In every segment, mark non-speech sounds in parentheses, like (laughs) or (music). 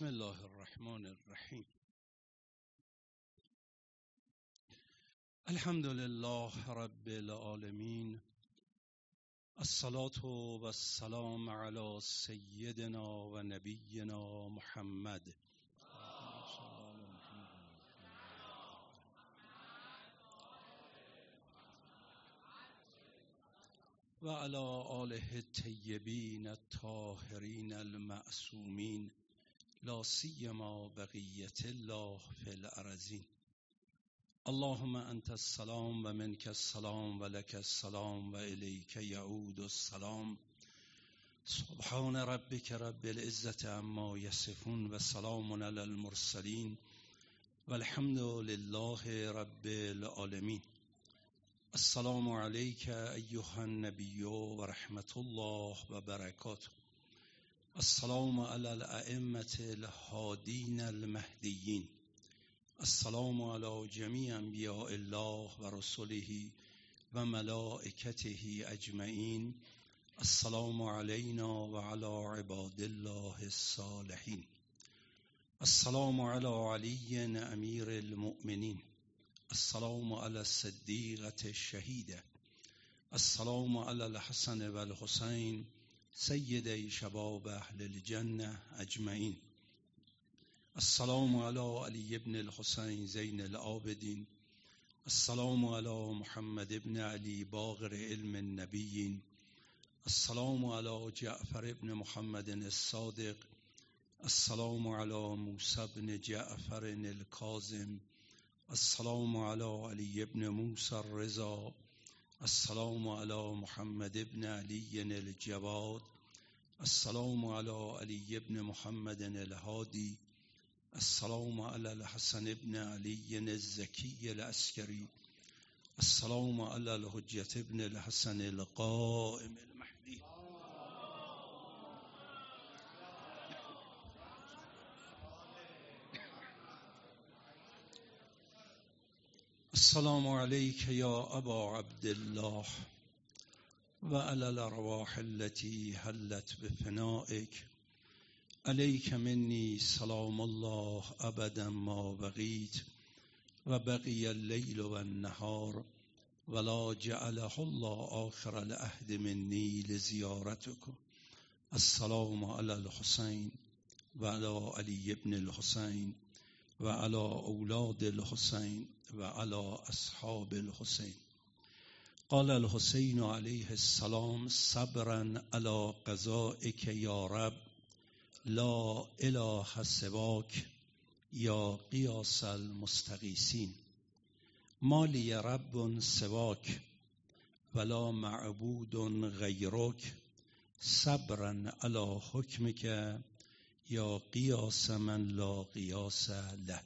بسم الله الرحمن الرحیم. الحمد لله رب العالمین. الصلاة و السلام علی سیدنا و نبینا محمد. و علی آله الطیبین الطاهرین المعصومین. لا سیما بقیت الله فی الارضین. اللهم انت السلام و منک السلام و لک السلام و الیک یعود السلام. سبحان ربک رب العزة عما یصفون و سلام علی المرسلین. والحمد لله رب العالمین. السلام علیک ایها النبی و رحمت الله و برکاته. السلام علی الائمة الهادین المهدیین السلام علی جمیع انبیاء الله و رسله و اجمعین. السلام علینا و علی عباد الله الصالحین. السلام علی علی امیر المؤمنین. السلام علی الصدیقة الشهیده. السلام علی الحسن و الحسین. سیدی شباب اهل الجنه اجمعین. السلام علی علی ابن الحسین زین العابدین. السلام علی محمد ابن علی باقر علم النبیین. السلام علی جعفر ابن محمد الصادق. السلام علی موسی بن جعفر الکاظم. السلام علی علی ابن موسی الرضا. السلام على محمد بن علي الجواد. السلام على علي بن محمد الهادي. السلام على الحسن بن علي الزكي العسكري. السلام على الحجة بن الحسن القائم. السلام عليك يا أبا عبد الله وعلى الأرواح التي هلت بفنائك. عليك مني سلام الله أبدا ما بغيت وبقي الليل والنهار ولا جعله الله آخر العهد مني لزيارتكم السلام على الحسين وعلى علي بن الحسين. و علی اولاد الحسین و علی اصحاب الحسین. قال الحسین علیه السلام صبرا علی قضائک یا رب لا اله سواک یا قیاس المستغیثین. ما لی رب سواک ولا معبود غیرک صبرا علی حکمک یا قیاس من لا قیاس له.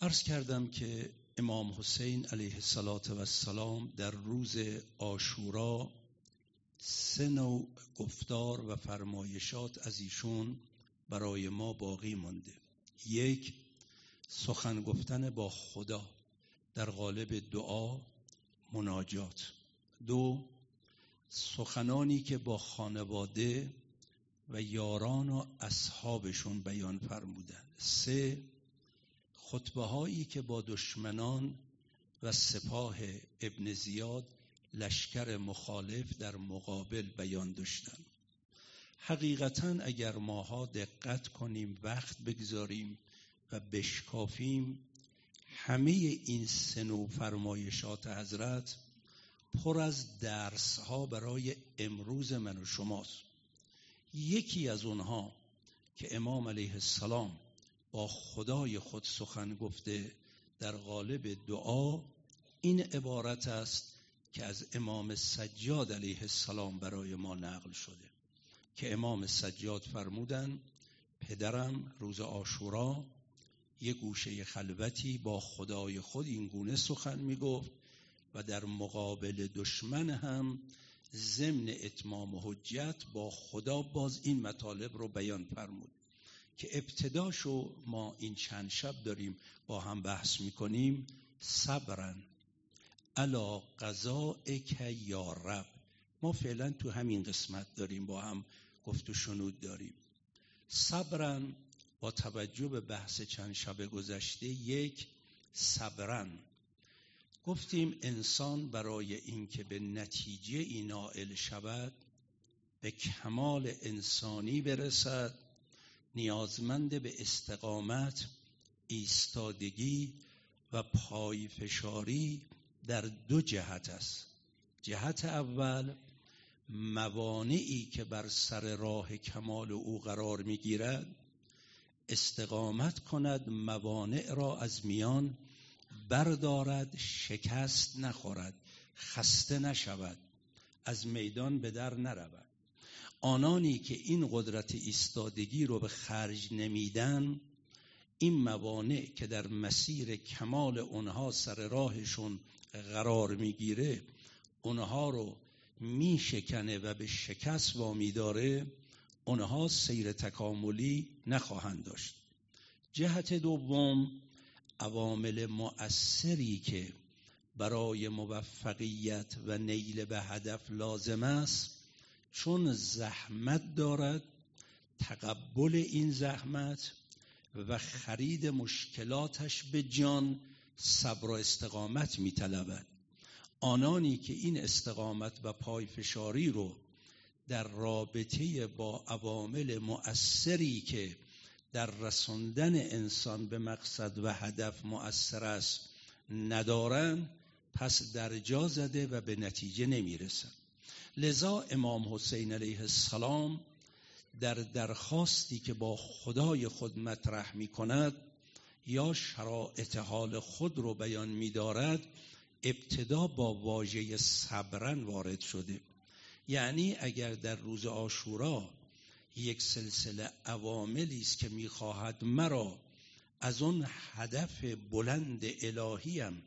عرض کردم که امام حسین علیه السلام در روز آشورا سه نوع گفتار و فرمایشات از ایشون برای ما باقی مانده. یک سخن گفتن با خدا در قالب دعا مناجات. دو سخنانی که با خانواده و یاران و اصحابشون بیان فرمودن سه خطبه هایی که با دشمنان و سپاه ابن زیاد لشکر مخالف در مقابل بیان داشتن حقیقتا اگر ماها دقت کنیم وقت بگذاریم و بشکافیم همه این سنو فرمایشات حضرت پر از درس ها برای امروز من و شماست. یکی از اونها که امام علیه السلام با خدای خود سخن گفته در قالب دعا این عبارت است که از امام سجاد علیه السلام برای ما نقل شده. که امام سجاد فرمودن پدرم روز آشورا یه گوشه خلوتی با خدای خود این گونه سخن می گفت و در مقابل دشمن هم ضمن اتمام حجت با خدا باز این مطالب رو بیان فرمود که ابتداشو ما این چند شب داریم با هم بحث می‌کنیم صبرن. علا قضائک یا رب. ما فعلا تو همین قسمت داریم با هم گفت و شنود داریم. صبرن با توجه به بحث چند شب گذشته یک صبرن. گفتیم انسان برای اینکه به نتیجه ای نائل شود به کمال انسانی برسد نیازمند به استقامت ایستادگی و پای فشاری در دو جهت است. جهت اول موانعی که بر سر راه کمال او قرار می‌گیرد استقامت کند موانع را از میان بردارد شکست نخورد خسته نشود از میدان به در نرود. آنانی که این قدرت ایستادگی رو به خرج نمیدن این موانع که در مسیر کمال اونها سر راهشون قرار می‌گیره اونها رو میشکنه و به شکست وامی داره اونها سیر تکاملی نخواهند داشت. جهت دوم عوامل مؤثری که برای موفقیت و نیل به هدف لازم است چون زحمت دارد تقبل این زحمت و خرید مشکلاتش به جان صبر و استقامت میطلبد. آنانی که این استقامت و پایفشاری رو در رابطه با عوامل مؤثری که در رساندن انسان به مقصد و هدف مؤثر است ندارند پس در جا زده و به نتیجه نمی‌رسند لذا امام حسین علیه السلام در درخواستی که با خدای خود مطرح می کند یا شرایط حال خود رو بیان می دارد ابتدا با واژه صبرن وارد شده. یعنی اگر در روز آشورا یک سلسله عواملی است که می‌خواهد مرا از اون هدف بلند الهیم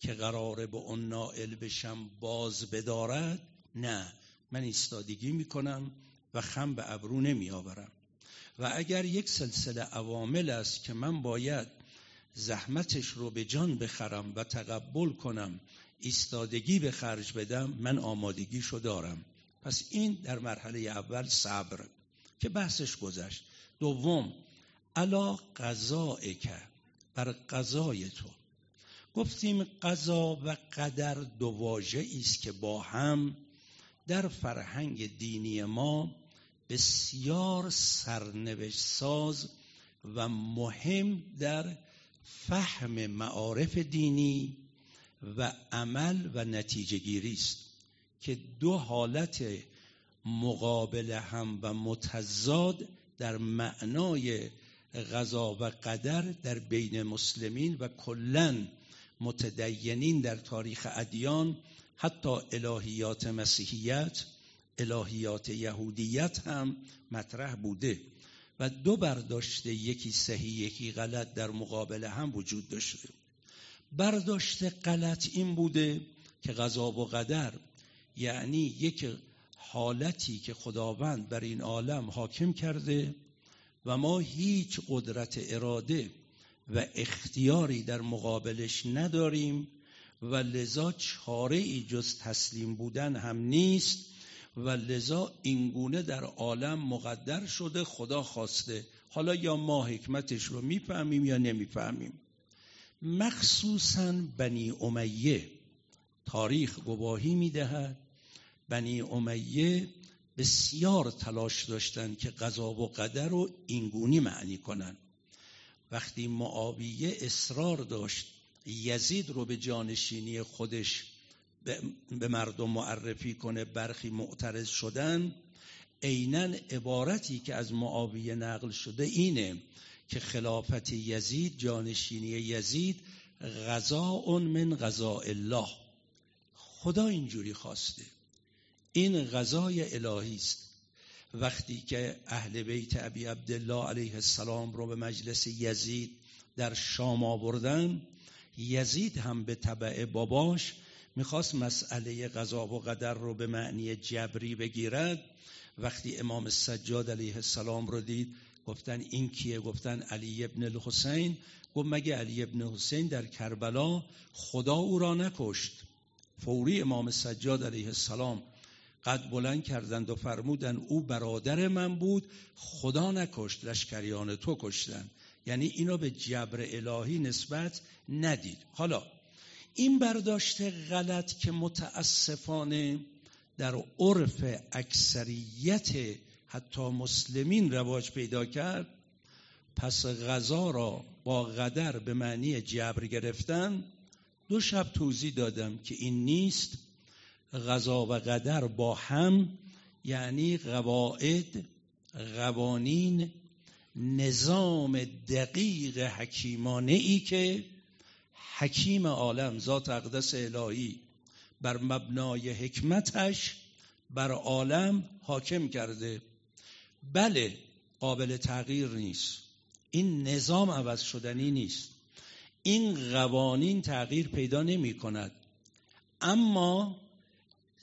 که قراره به اون نائل بشم باز بدارد؟ نه من ایستادگی می‌کنم و خم به ابرو نمیآورم. و اگر یک سلسله عوامل است که من باید زحمتش رو به جان بخرم و تقبل کنم ایستادگی به خرج بدم من آمادگیشو دارم. پس این در مرحله اول صبر. که بحثش گذشت. دوم علا قضاء که بر قضای تو. گفتیم قضا و قدر دو است که با هم در فرهنگ دینی ما بسیار سرنوشت ساز و مهم در فهم معارف دینی و عمل و نتیجه گیری است که دو حالت مقابل هم و متضاد در معنای غذا و قدر در بین مسلمین و کلا متدینین در تاریخ ادیان حتی الهیات مسیحیت الهیات یهودیت هم مطرح بوده و دو برداشت یکی صحیح یکی غلط در مقابل هم وجود داشته. برداشت غلط این بوده که غذا و قدر یعنی یک حالتی که خداوند بر این عالم حاکم کرده و ما هیچ قدرت اراده و اختیاری در مقابلش نداریم و لذا چاره ای جز تسلیم بودن هم نیست و لذا اینگونه در عالم مقدر شده خدا خواسته. حالا یا ما حکمتش رو می‌فهمیم یا نمی‌فهمیم. مخصوصا بنی امیه تاریخ گواهی می‌دهد بنی امیه بسیار تلاش داشتند که قضا و قدر رو اینگونی معنی کنن. وقتی معاویه اصرار داشت یزید رو به جانشینی خودش به مردم معرفی کنه برخی معترض شدن عینا عبارتی که از معاویه نقل شده اینه که خلافت یزید جانشینی یزید غذا من غذا الله. خدا اینجوری خواسته. این غذای الهی است. وقتی که اهل بیت ابی عبدالله علیه السلام رو به مجلس یزید در شام آوردن یزید هم به طبع باباش می‌خواست مسئله قضا و قدر رو به معنی جبری بگیرد. وقتی امام سجاد علیه السلام رو دید گفتن این کیه؟ گفتن علی ابن الحسین. گفت مگه علی ابن حسین در کربلا خدا او را نکشت؟ فوری امام سجاد علیه السلام قد بلند کردند و فرمودن او برادر من بود خدا نکشت لشکریان تو کشتن. یعنی اینو به جبر الهی نسبت ندید. حالا این برداشت غلط که متاسفانه در عرف اکثریت حتی مسلمین رواج پیدا کرد پس غذا را با قدر به معنی جبر گرفتن دو شب توضیح دادم که این نیست غذا و قدر با هم یعنی قواعد قوانین نظام دقیق حکیمانه ای که حکیم عالم ذات اقدس الهی بر مبنای حکمتش بر عالم حاکم کرده. بله قابل تغییر نیست. این نظام عوض شدنی نیست. این قوانین تغییر پیدا نمی کند اما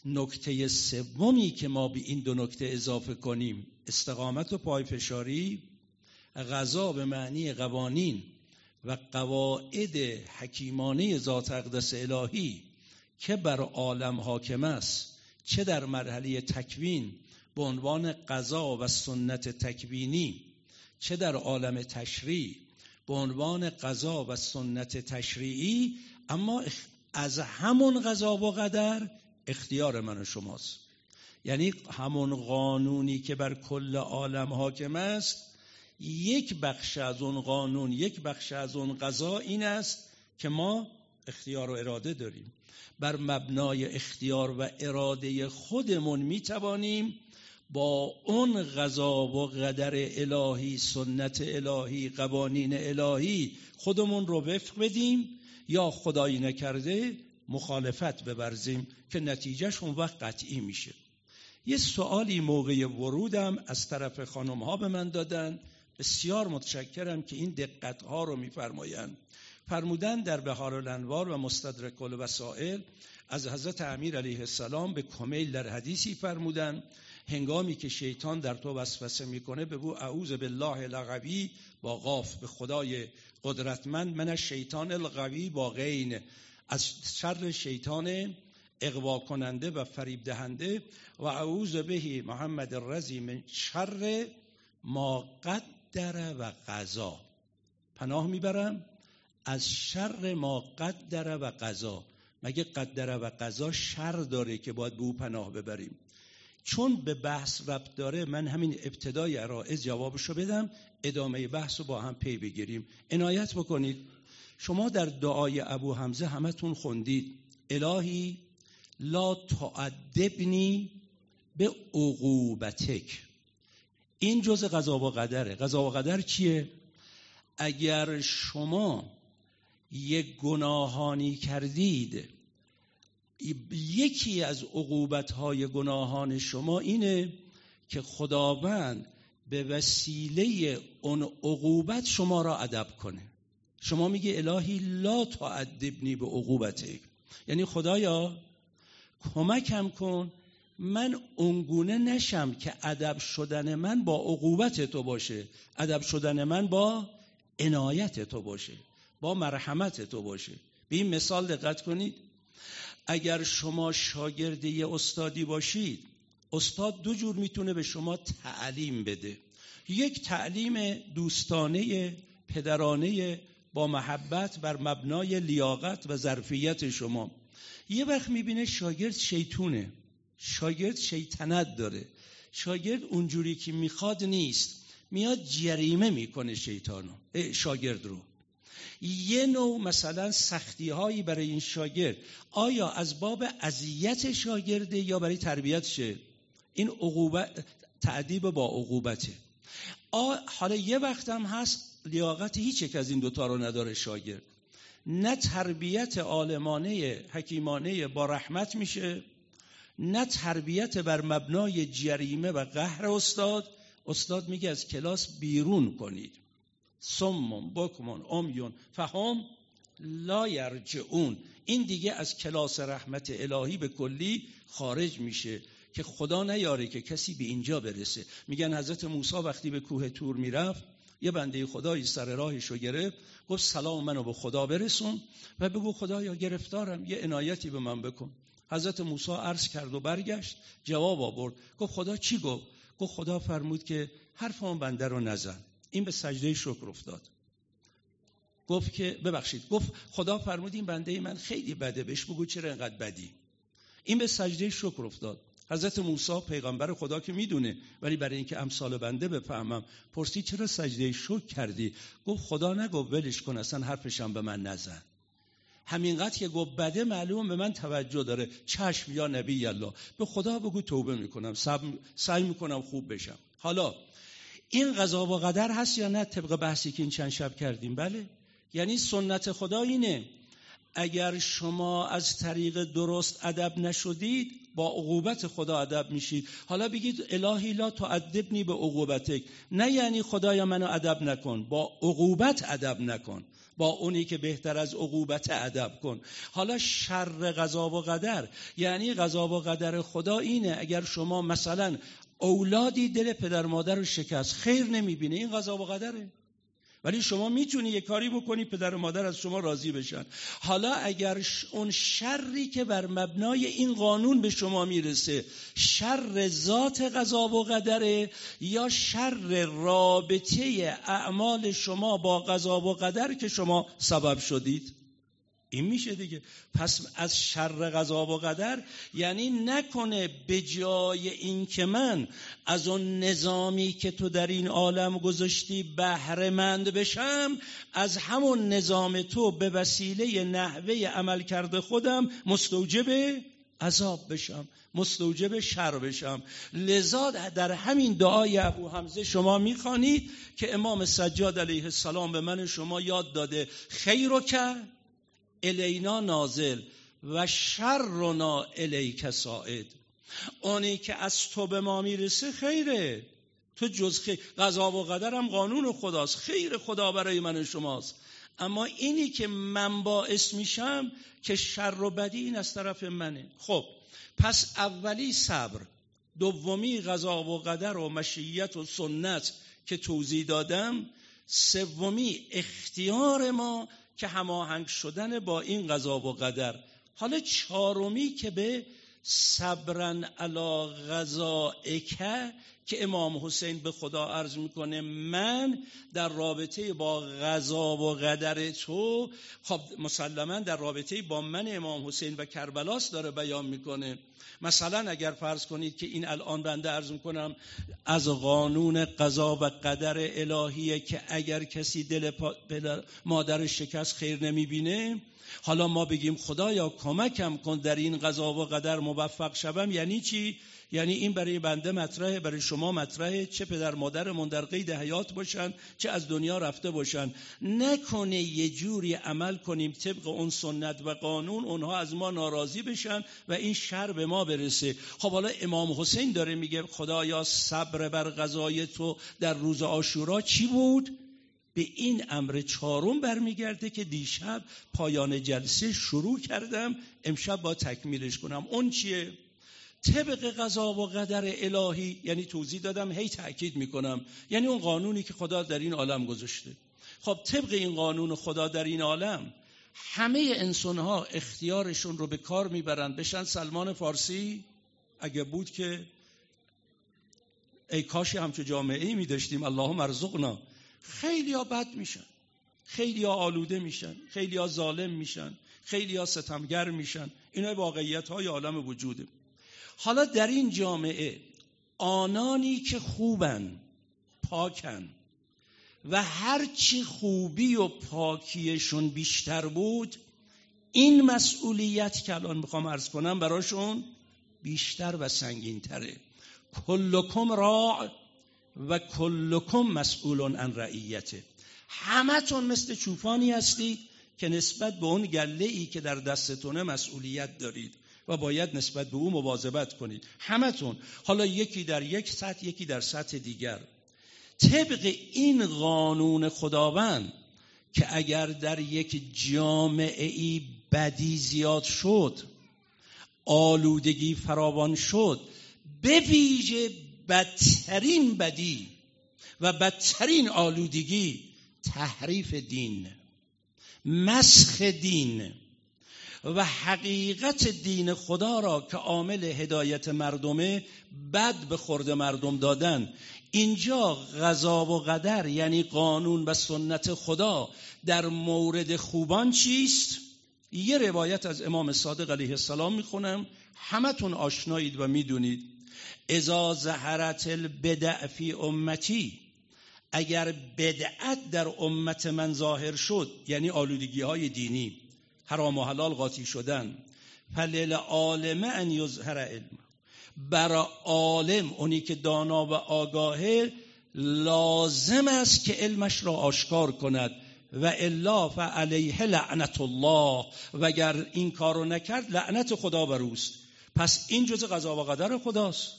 نکته سومی که ما به این دو نکته اضافه کنیم استقامت و پایفشاری غذا به معنی قوانین و قواعد حکیمانه ذات اقدس الهی که بر عالم حاکم است چه در مرحله تکوین به عنوان قضا و سنت تکوینی چه در عالم تشریع به عنوان قضا و سنت تشریعی اما از همون قضا و قدر اختیار من و شماست. یعنی همون قانونی که بر کل عالم حاکم است یک بخش از اون قانون یک بخش از اون قضا این است که ما اختیار و اراده داریم. بر مبنای اختیار و اراده خودمون می توانیم با اون غذا و قدر الهی سنت الهی قوانین الهی خودمون رو وفق بدیم یا خدایی نکرده مخالفت ببرزیم که نتیجهش اون وقت قطعی میشه. یه سوالی موقع ورودم از طرف خانم ها به من دادن. بسیار متشکرم که این دقت ها رو میفرمایند. فرمودن در بهار الانوار و مستدرک الوسائل از حضرت امیر علیه السلام به کمیل در حدیثی فرمودن. هنگامی که شیطان در تو وسوسه می‌کنه به او اعوذ بالله القوی با قاف به خدای قدرتمند من شیطان القوی با غین. از شر شیطان اقوا کننده و فریب دهنده و اعوذ بهی محمد الرزی من شر ما قدر و قضا. پناه می‌برم از شر ما قدر و قضا. مگه قدر و قضا شر داره که باید به او پناه ببریم؟ چون به بحث ربط داره من همین ابتدای عرائز جوابشو بدم ادامه بحث رو با هم پی بگیریم. عنایت بکنید. شما در دعای ابو حمزه همتون خوندید. الهی لا تعدبنی به عقوبتک. این جز قضا و قدره. قضا و قدر چیه؟ اگر شما یک گناهانی کردید یکی از عقوبت های گناهان شما اینه که خداوند به وسیله اون عقوبت شما را ادب کنه. شما میگه الهی لا تعدبنی به عقوبتک. یعنی خدایا کمکم کن من اونگونه نشم که ادب شدن من با عقوبت تو باشه. ادب شدن من با عنایت تو باشه. با مرحمت تو باشه. به این مثال دقت کنید. اگر شما شاگرد یه استادی باشید استاد دو جور می‌تونه به شما تعلیم بده. یک تعلیم دوستانه پدرانه با محبت بر مبنای لیاقت و ظرفیت شما. یه وقت می‌بینه شاگرد شیطونه. شاگرد شیطنت داره. شاگرد اونجوری که می‌خواد نیست. میاد جریمه می‌کنه شیطانو شاگرد رو. یه نوع مثلا سختی هایی برای این شاگرد. آیا از باب اذیت شاگرده یا برای تربیتشه این عقوبت تعدیب با عقوبته. حالا یه وقت هم هست لیاقت هیچ یک از این دوتا رو نداره شاگرد. نه تربیت عالمانه حکیمانه با رحمت میشه نه تربیت بر مبنای جریمه و قهر استاد. استاد میگه از کلاس بیرون کنید. سمون بکمون امیون فهم لا یرجعون. این دیگه از کلاس رحمت الهی به کلی خارج میشه که خدا نیاره که کسی به اینجا برسه. میگن حضرت موسی وقتی به کوه تور می‌رفت یه بنده خدایی سر راهش رو گرفت گفت سلام منو به خدا برسون و بگو خدایا گرفتارم یه عنایتی به من بکن. حضرت موسی عرض کرد و برگشت جواب آورد. گفت خدا چی گفت؟ گفت خدا فرمود که حرف اون بنده رو نزن. این به سجده شکر افتاد. گفت که ببخشید گفت خدا فرمود این بنده من خیلی بده بهش بگو چرا انقدر بدی. این به سجده شکر افتاد. حضرت موسی پیغمبر خدا که می‌دونه ولی برای اینکه امثال بنده بفهمم پرسی چرا سجده شکر کردی؟ گفت خدا نگفت ولش کن اصلا حرفشم به من نزن. همینقدر که گفت بده معلوم به من توجه داره. چشم یا نبی الله به خدا بگو توبه می‌کنم. سعی می‌کنم خوب بشم. حالا این قضا و قدر هست یا نه؟ طبق بحثی که این چند شب کردیم. بله. یعنی سنت خدا اینه. اگر شما از طریق درست ادب نشدید با عقوبت خدا ادب میشید حالا بگید الهی لا تعذبنی به عقوبتک. نه یعنی خدایا منو ادب نکن با عقوبت ادب نکن. با اونی که بهتر از عقوبت ادب کن. حالا شر قضا و قدر. یعنی قضا و قدر خدا اینه اگر شما مثلا اولادی دل پدر مادر رو شکست خیر نمی‌بینه این قضا و قدره. ولی شما می‌تونی یه کاری بکنی پدر و مادر از شما راضی بشن. حالا اگر اون شری که بر مبنای این قانون به شما می‌رسه شر ذات قضا و قدره یا شر رابطه اعمال شما با قضا و قدر که شما سبب شدید؟ این میشه دیگه. پس از شر قضا و قدر یعنی نکنه به جای این که من از اون نظامی که تو در این عالم گذاشتی بهرهمند بشم از همون نظام تو به وسیله نحوه عمل کرده خودم مستوجب عذاب بشم مستوجب شر بشم. لذا در همین دعای ابو حمزه شما می‌خوانید که امام سجاد علیه السلام به من شما یاد داده خیر و که الینا نازل و شرنا الیک ساعد. اونی که از تو به ما می‌رسه خیره. تو جز خیر قضا و قدرم قانون خداست. خیر خدا برای من و شماست. اما اینی که من باعث میشم که شر و بدی این از طرف منه. خب پس اولی صبر دومی قضا و قدر و مشیت و سنت که توضیح دادم سومی اختیار ما که هماهنگ شدن با این قضا و قدر. حالا چهارمی که به صبرن علا غذائکه که امام حسین به خدا عرض می‌کنه من در رابطه با غذا و قدر تو خب مسلما در رابطه با من امام حسین و کربلاس داره بیان می‌کنه. مثلا اگر فرض کنید که این الان بنده عرض می‌کنم از قانون قضا و قدر الهیه که اگر کسی دل مادر شکست خیر نمی‌بینه حالا ما بگیم خدایا کمکم کن در این قضا و قدر موفق شوم یعنی چی؟ یعنی این برای بنده مطرحه برای شما مطرحه. چه پدر مادرمون در قید حیات باشن چه از دنیا رفته باشن. نکنه یه جوری عمل کنیم طبق اون سنت و قانون اونها از ما ناراضی بشن و این شر به ما برسه. خب حالا امام حسین داره میگه خدایا صبر بر غذای تو در روز آشورا چی بود؟ به این امر چهارم برمیگرده که دیشب پایان جلسه شروع کردم. امشب با تکمیلش کنم. اون چیه؟ طبق قضا و قدر الهی یعنی توضیح دادم هی تاکید می‌کنم. یعنی اون قانونی که خدا در این عالم گذاشته. خب طبق این قانون خدا در این عالم همه انسان ها اختیارشون رو به کار می‌برن. بشن سلمان فارسی؟ اگه بود که ای کاشی همچو جامعه ای می داشتیم اللهم ارزقنا. خیلی ها بد میشن. خیلی ها آلوده میشن. خیلی ها ظالم میشن. خیلی ها ستمگر میشن. اینا واقعیت های عالم وجوده. حالا در این جامعه آنانی که خوبن پاکن و هرچی خوبی و پاکیشون بیشتر بود این مسئولیت که الان می‌خوام ارز کنم براشون بیشتر و سنگین تره کلکم راع و کلکم مسئول عن رعیته. همتون مثل چوپانی هستید که نسبت به اون گله ای که در دستتونه مسئولیت دارید. و باید نسبت به او مواظبت کنید. همتون حالا یکی در یک سطح یکی در سطح دیگر. طبق این قانون خداوند که اگر در یک جامعه ای بدی زیاد شد آلودگی فراوان شد به ویژه بدترین بدی و بدترین آلودگی تحریف دین مسخ دین. و حقیقت دین خدا را که عامل هدایت مردمه بد به خورد مردم دادن. اینجا غذا و قدر یعنی قانون و سنت خدا در مورد خوبان چیست؟ یه روایت از امام صادق علیه السلام می‌خونم. همتون آشنایید و می‌دونید. ازا زهرت البدع فی امتی اگر بدعت در امت من ظاهر شد یعنی آلودگی های دینی حرام و حلال قاطی شدن. فلیل عالمه ان یظهر علم. برا عالم اونی که دانا و آگاهه لازم است که علمش را آشکار کند. و الا فعلیه لعنت الله. وگر این کارو نکرد لعنت خدا بر اوست. پس این جز قضا و قدر خداست.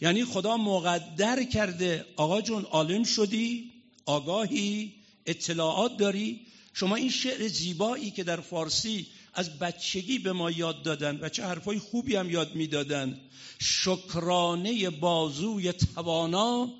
یعنی خدا مقدر کرده. آقا جون عالم شدی؟ آگاهی؟ اطلاعات داری؟ شما این شعر زیبایی که در فارسی از بچگی به ما یاد دادن و چه حرفای خوبی هم یاد می‌دادن شکرانه بازوی توانا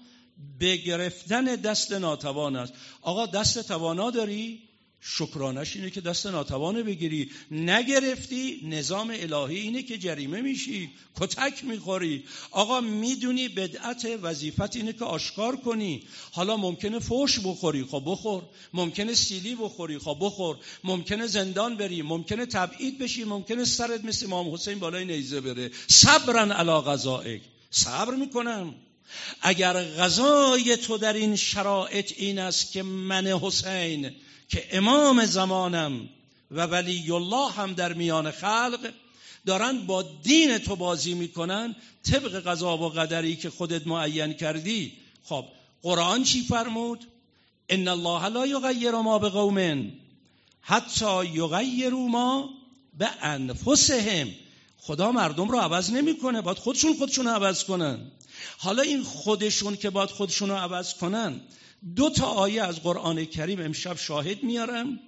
به گرفتن دست ناتوان است. آقا دست توانا داری؟ شکرانش اینه که دست ناتوانه بگیری. نگرفتی نظام الهی اینه که جریمه میشی کتک می‌خوری. آقا می‌دونی بدعت وظیفت اینه که آشکار کنی. حالا ممکنه فوش بخوری خب بخور. ممکنه سیلی بخوری خب بخور. ممکنه زندان بری ممکنه تبعید بشی ممکنه سرت مثل امام حسین بالای نیزه بره. صبرن علا غذائک. صبر می‌کنم. اگر غذای تو در این شرایط این است که من حسین که امام زمانم و ولی الله هم در میان خلق دارن با دین تو بازی می‌کنن طبق قضا و قدری که خودت معین کردی. خب قرآن چی فرمود؟ ان الله لا یغیر ما به قوم حتی یغیروا ما به انفسهم خدا مردم رو عوض نمی‌کنه باید خودشون خودشون رو عوض کنن. حالا این خودشون که باید خودشون رو عوض کنن دو تا آیه از قرآن کریم امشب شاهد میارم.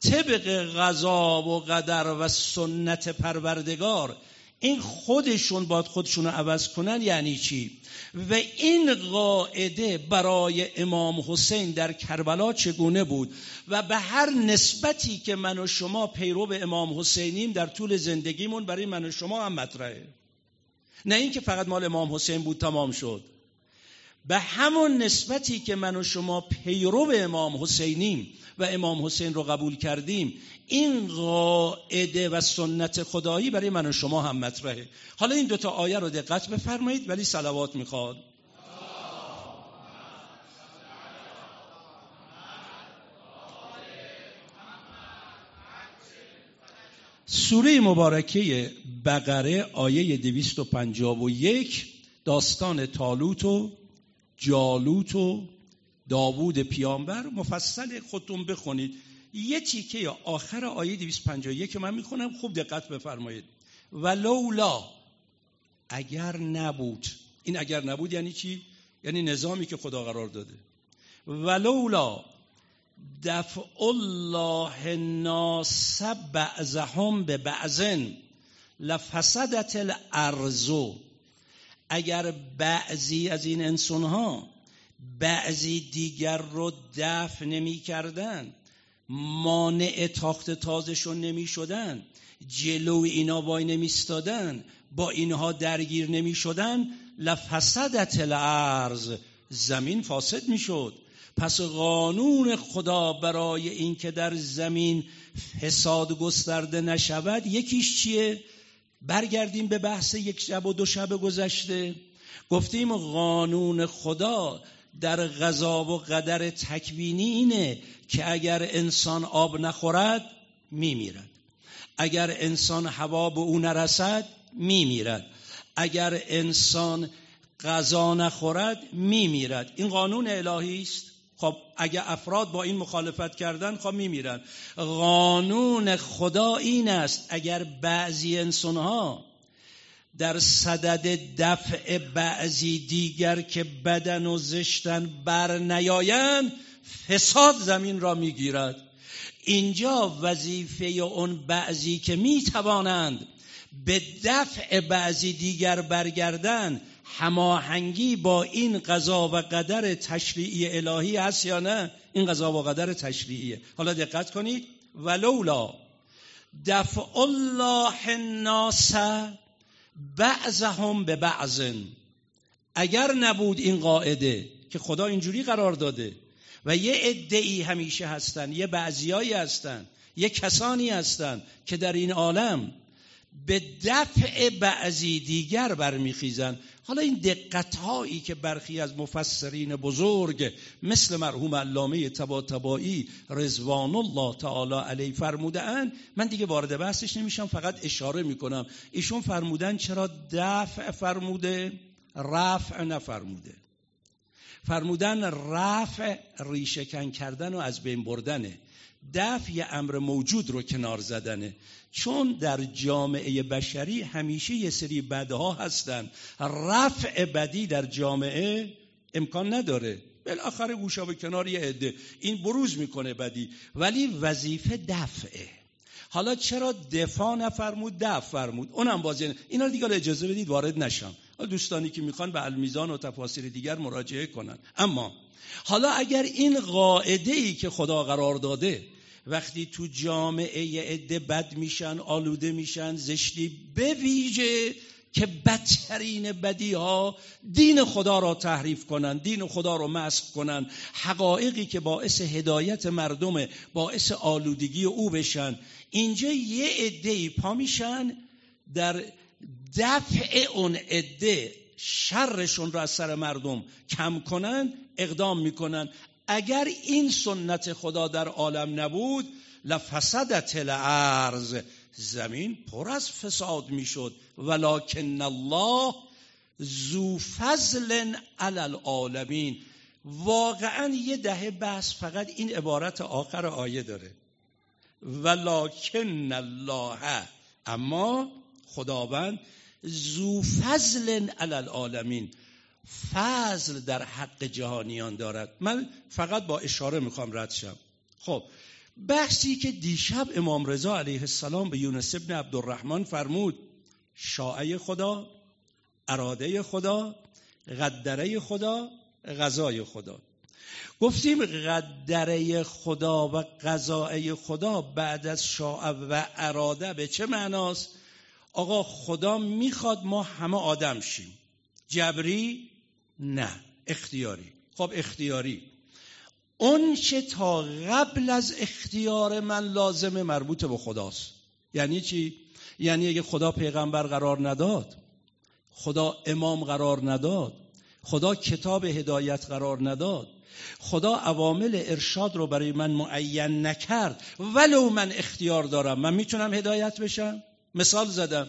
طبق غذا و قدر و سنت پروردگار این خودشون باید خودشون رو عوض کنن یعنی چی؟ و این قاعده برای امام حسین در کربلا چگونه بود؟ و به هر نسبتی که من و شما پیرو به امام حسینیم در طول زندگیمون برای من و شما هم مطرحه. نه اینکه فقط مال امام حسین بود تمام شد. به همون نسبتی که من و شما پیرو امام حسینیم و امام حسین رو قبول کردیم این قاعده و سنت خدایی برای من و شما هم مطرحه. حالا این دوتا آیه رو دقت بفرمایید ولی سلوات می‌خواد. سوره مبارکه بقره آیه 251 داستان تالوت و جالوت و داوود پیامبر مفصل خودتون بخونید. یه تیکه آخر آیه 251 که من می‌خونم. خوب دقت بفرمایید. ولولا اگر نبود. این اگر نبود یعنی چی؟ یعنی نظامی که خدا قرار داده. ولولا دفع الله الناس بعضهم به بعضن لفسدت الارض. اگر بعضی از این انسان ها بعضی دیگر رو دفع نمی کردن مانع تاخت تازشون نمی شدن جلو اینا وای نمی با اینها درگیر نمی شدن لفسدت الارض زمین فاسد می شد پس قانون خدا برای اینکه در زمین فساد گسترده نشود یکیش چیه؟ برگردیم به بحث یک شب و دو شب گذشته. گفتیم قانون خدا در غذا و قدر تکوینی اینه که اگر انسان آب نخورد میمیرد. اگر انسان هوا به او نرسد میمیرد. اگر انسان غذا نخورد میمیرد. این قانون الهی است؟ خب اگر افراد با این مخالفت کردن خب میمیرن. قانون خدا این است اگر بعضی انسانها در صدد دفع بعضی دیگر که بدن و زشتن بر نیایند فساد زمین را می‌گیرد. اینجا وظیفه اون بعضی که می‌توانند به دفع بعضی دیگر برگردن هماهنگی با این قضا و قدر تشریعی الهی هست یا نه؟ این قضا و قدر تشریعیه. حالا دقت کنید. ولولا دفع الله الناس بعضهم به بعض. اگر نبود این قاعده که خدا اینجوری قرار داده و یه عده همیشه هستن یه بعضیایی هستن یه کسانی هستن که در این عالم به دفع بعضی دیگر برمیخیزن. حالا این دقت هایی که برخی از مفسرین بزرگ مثل مرحوم علامه تبا تبایی رضوان الله تعالی علیه فرمودن من دیگه وارد بحثش نمیشم فقط اشاره می‌کنم. ایشون فرمودن چرا دفع فرموده رفع نفرموده. فرمودن رفع ریشکن کردن و از بین بردنه. دفع یه امر موجود رو کنار زدنه. چون در جامعه بشری همیشه یه سری بدها هستن. رفع بدی در جامعه امکان نداره. بالاخره گوشا به کنار یه عده. این بروز می‌کنه بدی. ولی وظیفه دفعه. حالا چرا دفاع نفرمود دفع فرمود؟ اونم بازی اینا دیگه اجازه بدید وارد نشم. دوستانی که می‌خوان به المیزان و تفاسیر دیگر مراجعه کنن. اما حالا اگر این قاعده ای که خدا قرار داده وقتی تو جامعه عده بد میشن آلوده میشن زشتی به که بدترین بدی ها دین خدا را تحریف کنن دین خدا را مسخ کنن حقایقی که باعث هدایت مردم باعث آلودگی او بشن. اینجا یه عده پا میشن در دفع اون عده شرشون را از سر مردم کم کنن اقدام می‌کنن. اگر این سنت خدا در عالم نبود لفسدت الارض. زمین پر از فساد می‌شد. ولکن الله ذو فضل علی العالمین. واقعا یه دهه بحث فقط این عبارت آخر آیه داره. ولکن الله. اما خداوند ذو فضل علی العالمین. فضل در حق جهانیان دارد. من فقط با اشاره می‌خوام رد شم. خب بحثی که دیشب امام رضا علیه السلام به یونس ابن عبدالرحمن فرمود شاعه خدا اراده خدا قدره خدا غذای خدا. گفتیم قدره خدا و غذای خدا بعد از شاعه و اراده به چه معناست؟ آقا خدا می‌خواد ما همه آدم شیم. جبری نه اختیاری. خب اختیاری. اون چه تا قبل از اختیار من لازمه مربوط به خداست. یعنی چی؟ یعنی اگه خدا پیغمبر قرار نداد خدا امام قرار نداد خدا کتاب هدایت قرار نداد خدا عوامل ارشاد رو برای من معین نکرد ولو من اختیار دارم. من می‌تونم هدایت بشم؟ مثال زدم.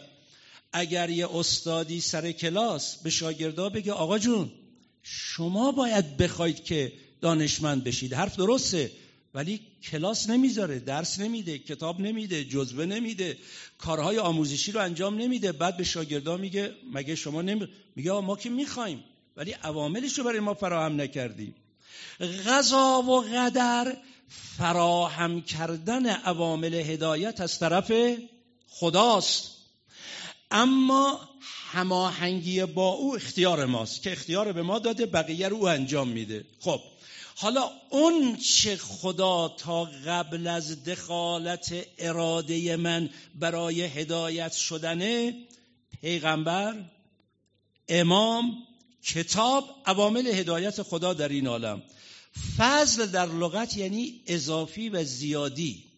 اگر یه استادی سر کلاس به شاگردا بگه آقا جون شما باید بخواید که دانشمند بشید. حرف درسته ولی کلاس نمی‌ذاره درس نمیده کتاب نمیده جزوه نمیده کارهای آموزشی رو انجام نمیده بعد به شاگردا میگه مگه شما نمی... میگه ما که می‌خوایم ولی عواملش رو برای ما فراهم نکردیم. غذا و قدر فراهم کردن عوامل هدایت از طرف خداست. اما هماهنگی با او اختیار ماست که اختیار به ما داده بقیه رو او انجام میده. خب حالا اون چه خدا تا قبل از دخالت اراده من برای هدایت شدنه؟ پیغمبر امام کتاب عوامل هدایت خدا در این عالم. فضل در لغت یعنی اضافی و زیادی.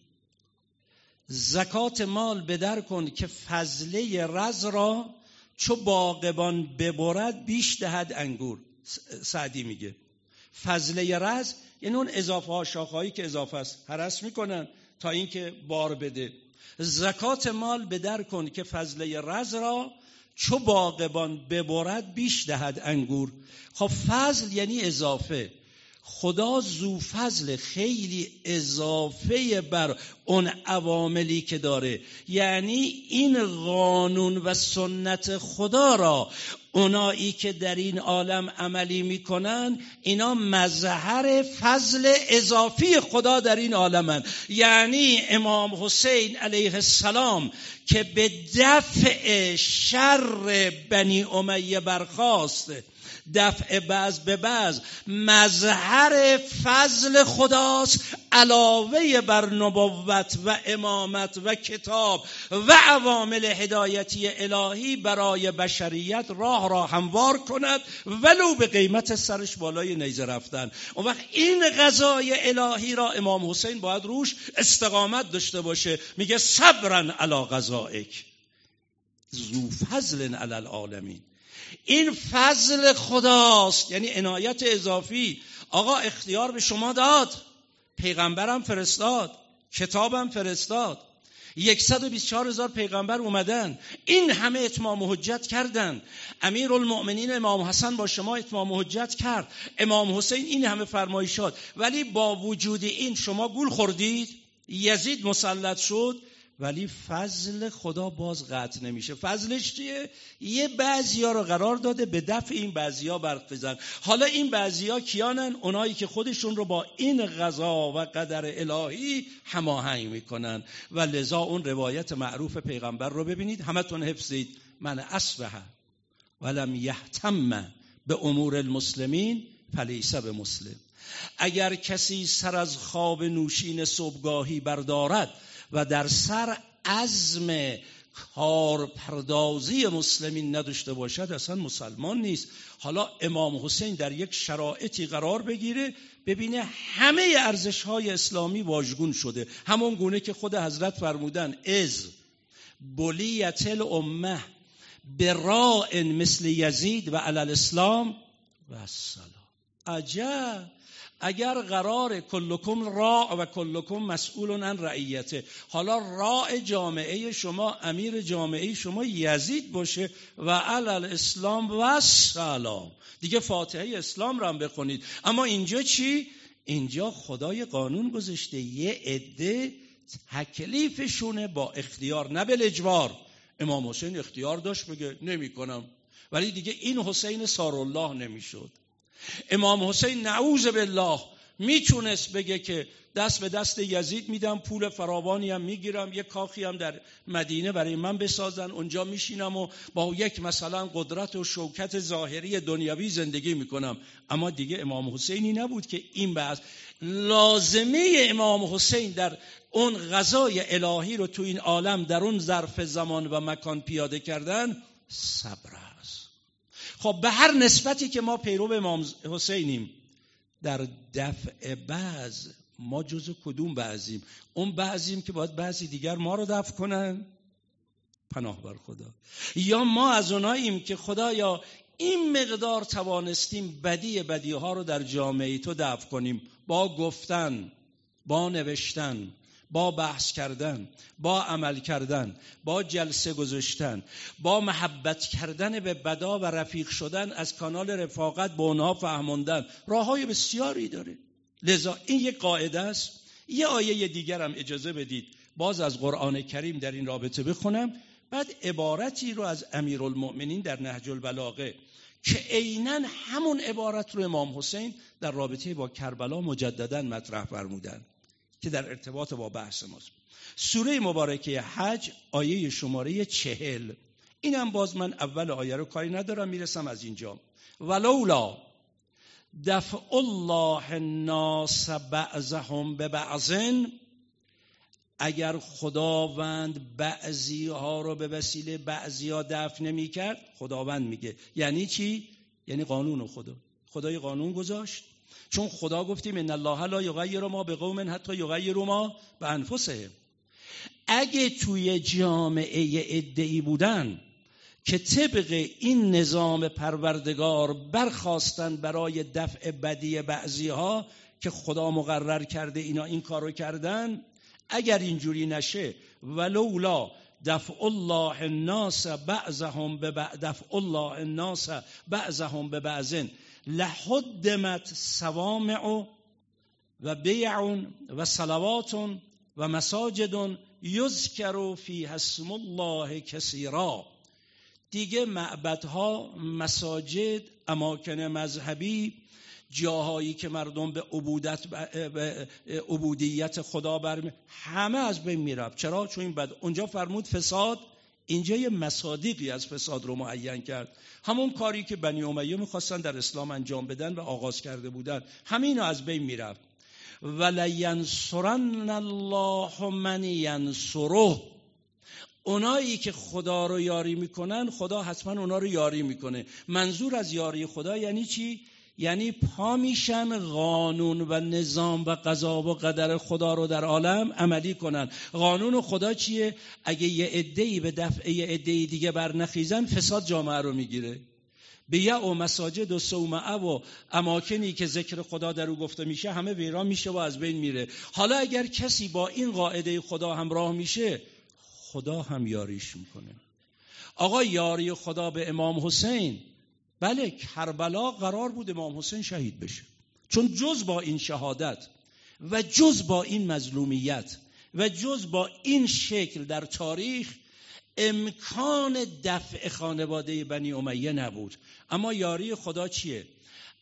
زکات مال بدر کن که فضله رز را چو باقبان ببرد بیش دهد انگور. سعدی میگه. فضله رز یعنی اون اضافه ها شاخهایی که اضافه است حرس می‌کنن تا اینکه بار بده. زکات مال بدر کن که فضله رز را چو باقبان ببرد بیش دهد انگور. خب فضل یعنی اضافه. خدا زو فضل خیلی اضافه بر اون عواملی که داره. یعنی این قانون و سنت خدا را اونایی که در این عالم عملی می‌کنن اینا مظهر فضل اضافی خدا در این عالمن. یعنی امام حسین علیه السلام که به دفع شر بنی امیه برخواست دفع بعض به بعض. مظهر فضل خداست علاوه بر نبوت و امامت و کتاب و عوامل هدایتی الهی برای بشریت راه را هموار کند ولو به قیمت سرش بالای نیزه رفتن. اون وقت این غذای الهی را امام حسین باید روش استقامت داشته باشه. میگه صبرن علا غذائک. زو فضل علی العالمین. این فضل خداست یعنی عنایت اضافی. آقا اختیار به شما داد. پیغمبرم فرستاد. کتابم فرستاد. 124 هزار پیغمبر اومدن. این همه اتمام حجت کردن. امیر المؤمنین امام حسن با شما اتمام حجت کرد. امام حسین این همه فرمایشات. ولی با وجود این شما گول خوردید. یزید مسلط شد. ولی فضل خدا باز قطع نمیشه. فضلش چیه؟ یه بعضیا رو قرار داده به دفع این بعضیا بزن حالا این بعضیا کیانن؟ اونایی که خودشون رو با این غذا و قدر الهی هماهنگ می‌کنن. و لذا اون روایت معروف پیغمبر رو ببینید. همتون حفظید. من اصبح ولم یهتم به امور المسلمین فلیسه به مسلم اگر کسی سر از خواب نوشین صبحگاهی بردارد و در سر عزم کارپردازی مسلمین نداشته باشد اصلا مسلمان نیست. حالا امام حسین در یک شرایطی قرار بگیره ببینه همه ارزش های اسلامی واژگون شده. همون گونه که خود حضرت فرمودن از بلیت الامه به مثل یزید و علال اسلام و السلام. عجب! اگر قرار کلکم را و کلکم مسئول عن رعیته. حالا راع جامعه شما امیر جامعه شما یزید باشه و علل اسلام و سلام. دیگه فاتحه اسلام رو هم بخونید. اما اینجا چی؟ اینجا خدای قانون گذاشته. یه عده تکلیفشونه با اختیار نه به اجبار امام حسین اختیار داشت بگه نمی کنم ولی دیگه این حسین سارالله نمی‌شد. امام حسین نعوذ بالله می‌تونست بگه که دست به دست یزید میدم پول فراوانی هم می‌گیرم یه کاخی هم در مدینه برای من بسازن اونجا میشینم و با یک مثلا قدرت و شوکت ظاهری دنیوی زندگی می‌کنم. اما دیگه امام حسینی نبود که این بحث لازمه امام حسین در اون غذای الهی رو تو این عالم در اون ظرف زمان و مکان پیاده کردن؟ صبر خب به هر نسبتی که ما پیرو امام حسینیم در دفع بعض ما جز کدوم بعضیم؟ اون بعضیم که باید بعضی دیگر ما رو دفع کنن؟ پناه بر خدا. یا ما از اوناییم که خدایا این مقدار توانستیم بدی بدی ها رو در جامعه تو دفع کنیم؟ با گفتن با نوشتن. با بحث کردن با عمل کردن با جلسه گذاشتن با محبت کردن به بدا و رفیق شدن از کانال رفاقت به اونها فهموندن. راه های بسیاری داره لذا این یک قاعده است. یه آیه دیگر هم اجازه بدید. باز از قرآن کریم در این رابطه بخونم. بعد عبارتی رو از امیرالمؤمنین در نهج البلاغه که عینا همون عبارت رو امام حسین در رابطه با کربلا مجددا مطرح فرمودند که در ارتباط با بحث ماست. سوره مبارکه حج آیه شماره چهل. اینم باز من اول آیه رو کاری ندارم می‌رسم از اینجا. ولولا دفع الله الناس بعضهم به بعضن اگر خداوند بعضی ها رو به وسیله بعضی ها دفع نمی کرد خداوند میگه. یعنی چی؟ یعنی قانون خدا. خدای قانون گذاشت. چون خدا گفتیم ان الله لا یغیر ما به قوم حتی یغیر ما به انفسهم اگه توی جامعه ادعی بودن که طبق این نظام پروردگار برخواستن برای دفع بدی بعضی ها که خدا مقرر کرده اینا این کارو کردن اگر اینجوری نشه ولولا دفع الله الناس بعضهم به دفع الله الناس بعضهم به بعضن. لحدمت سوامع و بیع و صلوات و مساجد یذکر فی اسم الله کثیرا. دیگه معبدها مساجد اماکن مذهبی جاهایی که مردم به عبودت عبودیت خدا بر همه از بین می‌رفت. چرا؟ چون این بعد اونجا فرمود فساد اینجا یه مصادیقی از فساد رو معین کرد. همون کاری که بنی امیه می‌خواستن در اسلام انجام بدن و آغاز کرده بودن. همین از بین می‌رفت. ولینصرن الله من ینصره. اونایی که خدا رو یاری می‌کنن خدا حتما اونا رو یاری می‌کنه. منظور از یاری خدا یعنی چی؟ یعنی پا میشن قانون و نظام و قضا و قدر خدا رو در عالم عملی کنن. قانون خدا چیه؟ اگه یه عده‌ای به دفعه یه عده‌ای دیگه برنخیزن فساد جامعه رو می‌گیره. بیع و مساجد و صومعه و اماکنی که ذکر خدا در او گفته میشه همه ویران میشه و از بین میره. حالا اگر کسی با این قاعده خدا همراه میشه خدا هم یاریش می‌کنه. آقا یاری خدا به امام حسین بله کربلا قرار بود امام حسین شهید بشه. چون جز با این شهادت و جز با این مظلومیت و جز با این شکل در تاریخ امکان دفع خانواده بنی امیه نبود. اما یاری خدا چیه؟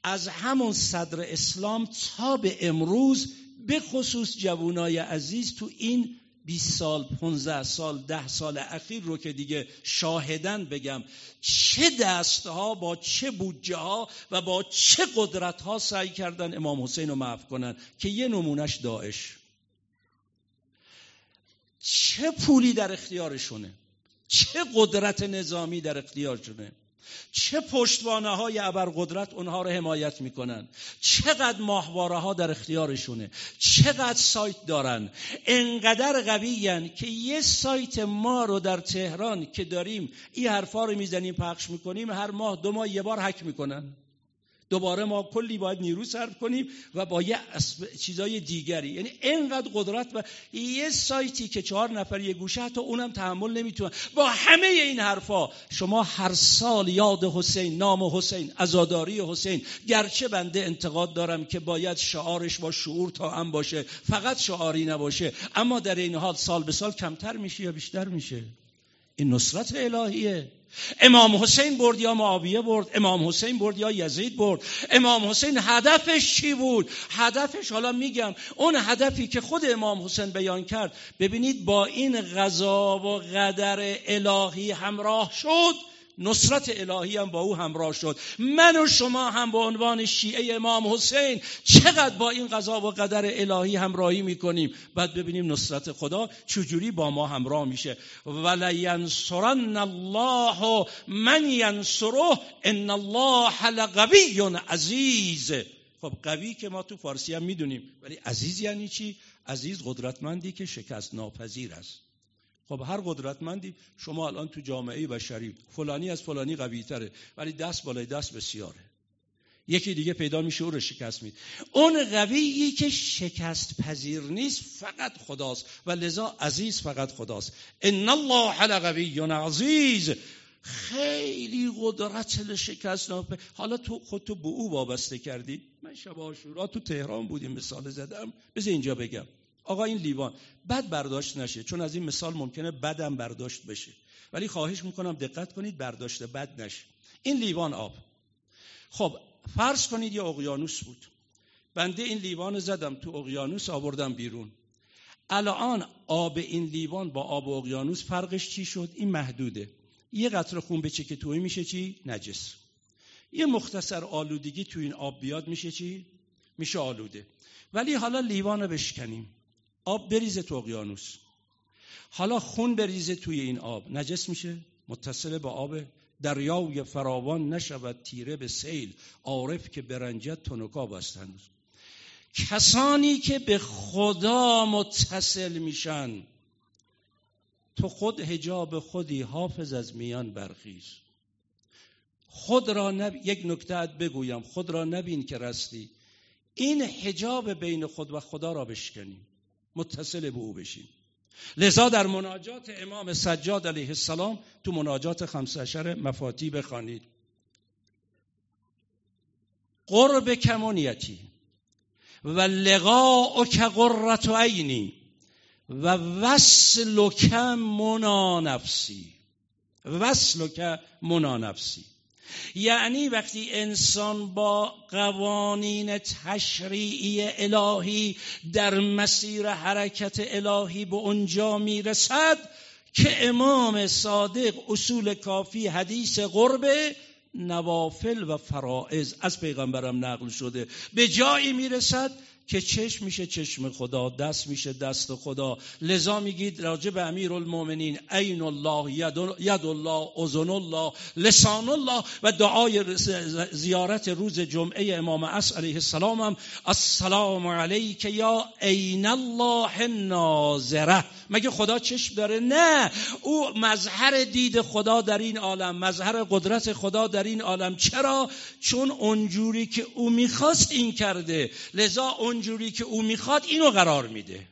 از همون صدر اسلام تا به امروز به خصوص جوانای عزیز تو این 20 سال 15 سال 10 سال اخیر رو که دیگه شاهدن بگم چه دستها با چه بودجه ها و با چه قدرت ها سعی کردن امام حسین رو محو کنن که یه نمونش داعش. چه پولی در اختیارشونه؟ چه قدرت نظامی در اختیارشونه؟ چه پشتوانه های ابرقدرت اونها رو حمایت می‌کنن؟ چقدر ماهواره ها در اختیارشونه؟ چقدر سایت دارن؟ انقدر قویین که یه سایت ما رو در تهران که داریم این حرفا رو می‌زنیم پخش می‌کنیم هر ماه دو ماه یه بار حک می‌کنن. دوباره ما کلی باید نیرو صرف کنیم و با یه چیزای دیگری. یعنی اینقدر قدرت و یه سایتی که چهار نفر یه گوشه حتی اونم تحمل نمی‌تونن. با همه این حرفا شما هر سال یاد حسین نام حسین ازاداری حسین گرچه بنده انتقاد دارم که باید شعارش با شعور تا هم باشه فقط شعاری نباشه اما در این حال سال به سال کمتر میشه یا بیشتر میشه؟ این نصرت الهیه. امام حسین برد یا معاویه برد؟ امام حسین برد یا یزید برد؟ امام حسین هدفش چی بود؟ هدفش حالا میگم اون هدفی که خود امام حسین بیان کرد ببینید با این غذا و قدر الهی همراه شد. نصرت الهی هم با او همراه شد. من و شما هم به عنوان شیعه امام حسین چقدر با این قضا و قدر الهی همراهی می‌کنیم؟ بعد ببینیم نصرت خدا چجوری با ما همراه میشه. ولینصرن الله من ینصره ان الله لقوی عزیز. خب قوی که ما تو فارسی هم می‌دونیم ولی عزیز یعنی چی؟ عزیز قدرتمندی که شکست ناپذیر است. خب هر قدرتمندی شما الان تو جامعه بشری فلانی از فلانی قوی تره ولی دست بالای دست بسیاره. یکی دیگه پیدا میشه او رو شکست مید اون قویی که شکست پذیر نیست فقط خداست. و لذا عزیز فقط خداست. ان الله لقوی عزیز. خیلی قدرت شکست ناپه حالا تو خودتو به او وابسته کردی. من شب تو تهران بودیم مثال زدم. بذار اینجا بگم. آقا این لیوان بد برداشت نشه چون از این مثال ممکنه بدم برداشت بشه. ولی خواهش می‌کنم دقت کنید برداشت بد نشه. این لیوان آب. خب فرض کنید یه اقیانوس بود. بنده این لیوان زدم تو اقیانوس آوردم بیرون. الان آب این لیوان با آب اقیانوس فرقش چی شد؟ این محدوده. یه قطره خون به که توی میشه چی؟ نجس. یه مختصر آلودگی تو این آب بیاد میشه چی؟ میشه آلوده. ولی حالا لیوان رو بشکنیم. آب بریزه تو اقیانوس. حالا خون بریزه توی این آب. نجس میشه متصل با آب. دریای فراوان نشود تیره به سیل. عارف که برنجت تنکا بستند کسانی که به خدا متصل میشن. تو خود هجاب خودی حافظ از میان برخیز. خود را نب... یک نکته بگویم. خود را نبین که رستی. این حجاب بین خود و خدا را بشکنیم متصل به او بشیم. لذا در مناجات امام سجاد علیه السلام تو مناجات خمسشر مفاتی بخوانید. قرب کمونیتی و لقاء که قررت عینی و وصل که منانفسی وصل که منانفسی یعنی وقتی انسان با قوانین تشریعی الهی در مسیر حرکت الهی به اونجا می‌رسد که امام صادق اصول کافی حدیث قربه نوافل و فرائض از پیغمبرم نقل شده. به جایی می‌رسد که چشم میشه چشم خدا دست میشه دست خدا. لذا میگید راجع به امیر المومنین عین الله ید الله اذن الله لسان الله و دعای زیارت روز جمعه امام عصر علیه السلام هم السلام علیک یا عین الله ناظره مگه خدا چشم داره؟ نه. او مظهر دید خدا در این عالم مظهر قدرت خدا در این عالم. چرا؟ چون اونجوری که او می‌خواست این کرده. لذا اونجوری که او می‌خواد اینو قرار میده.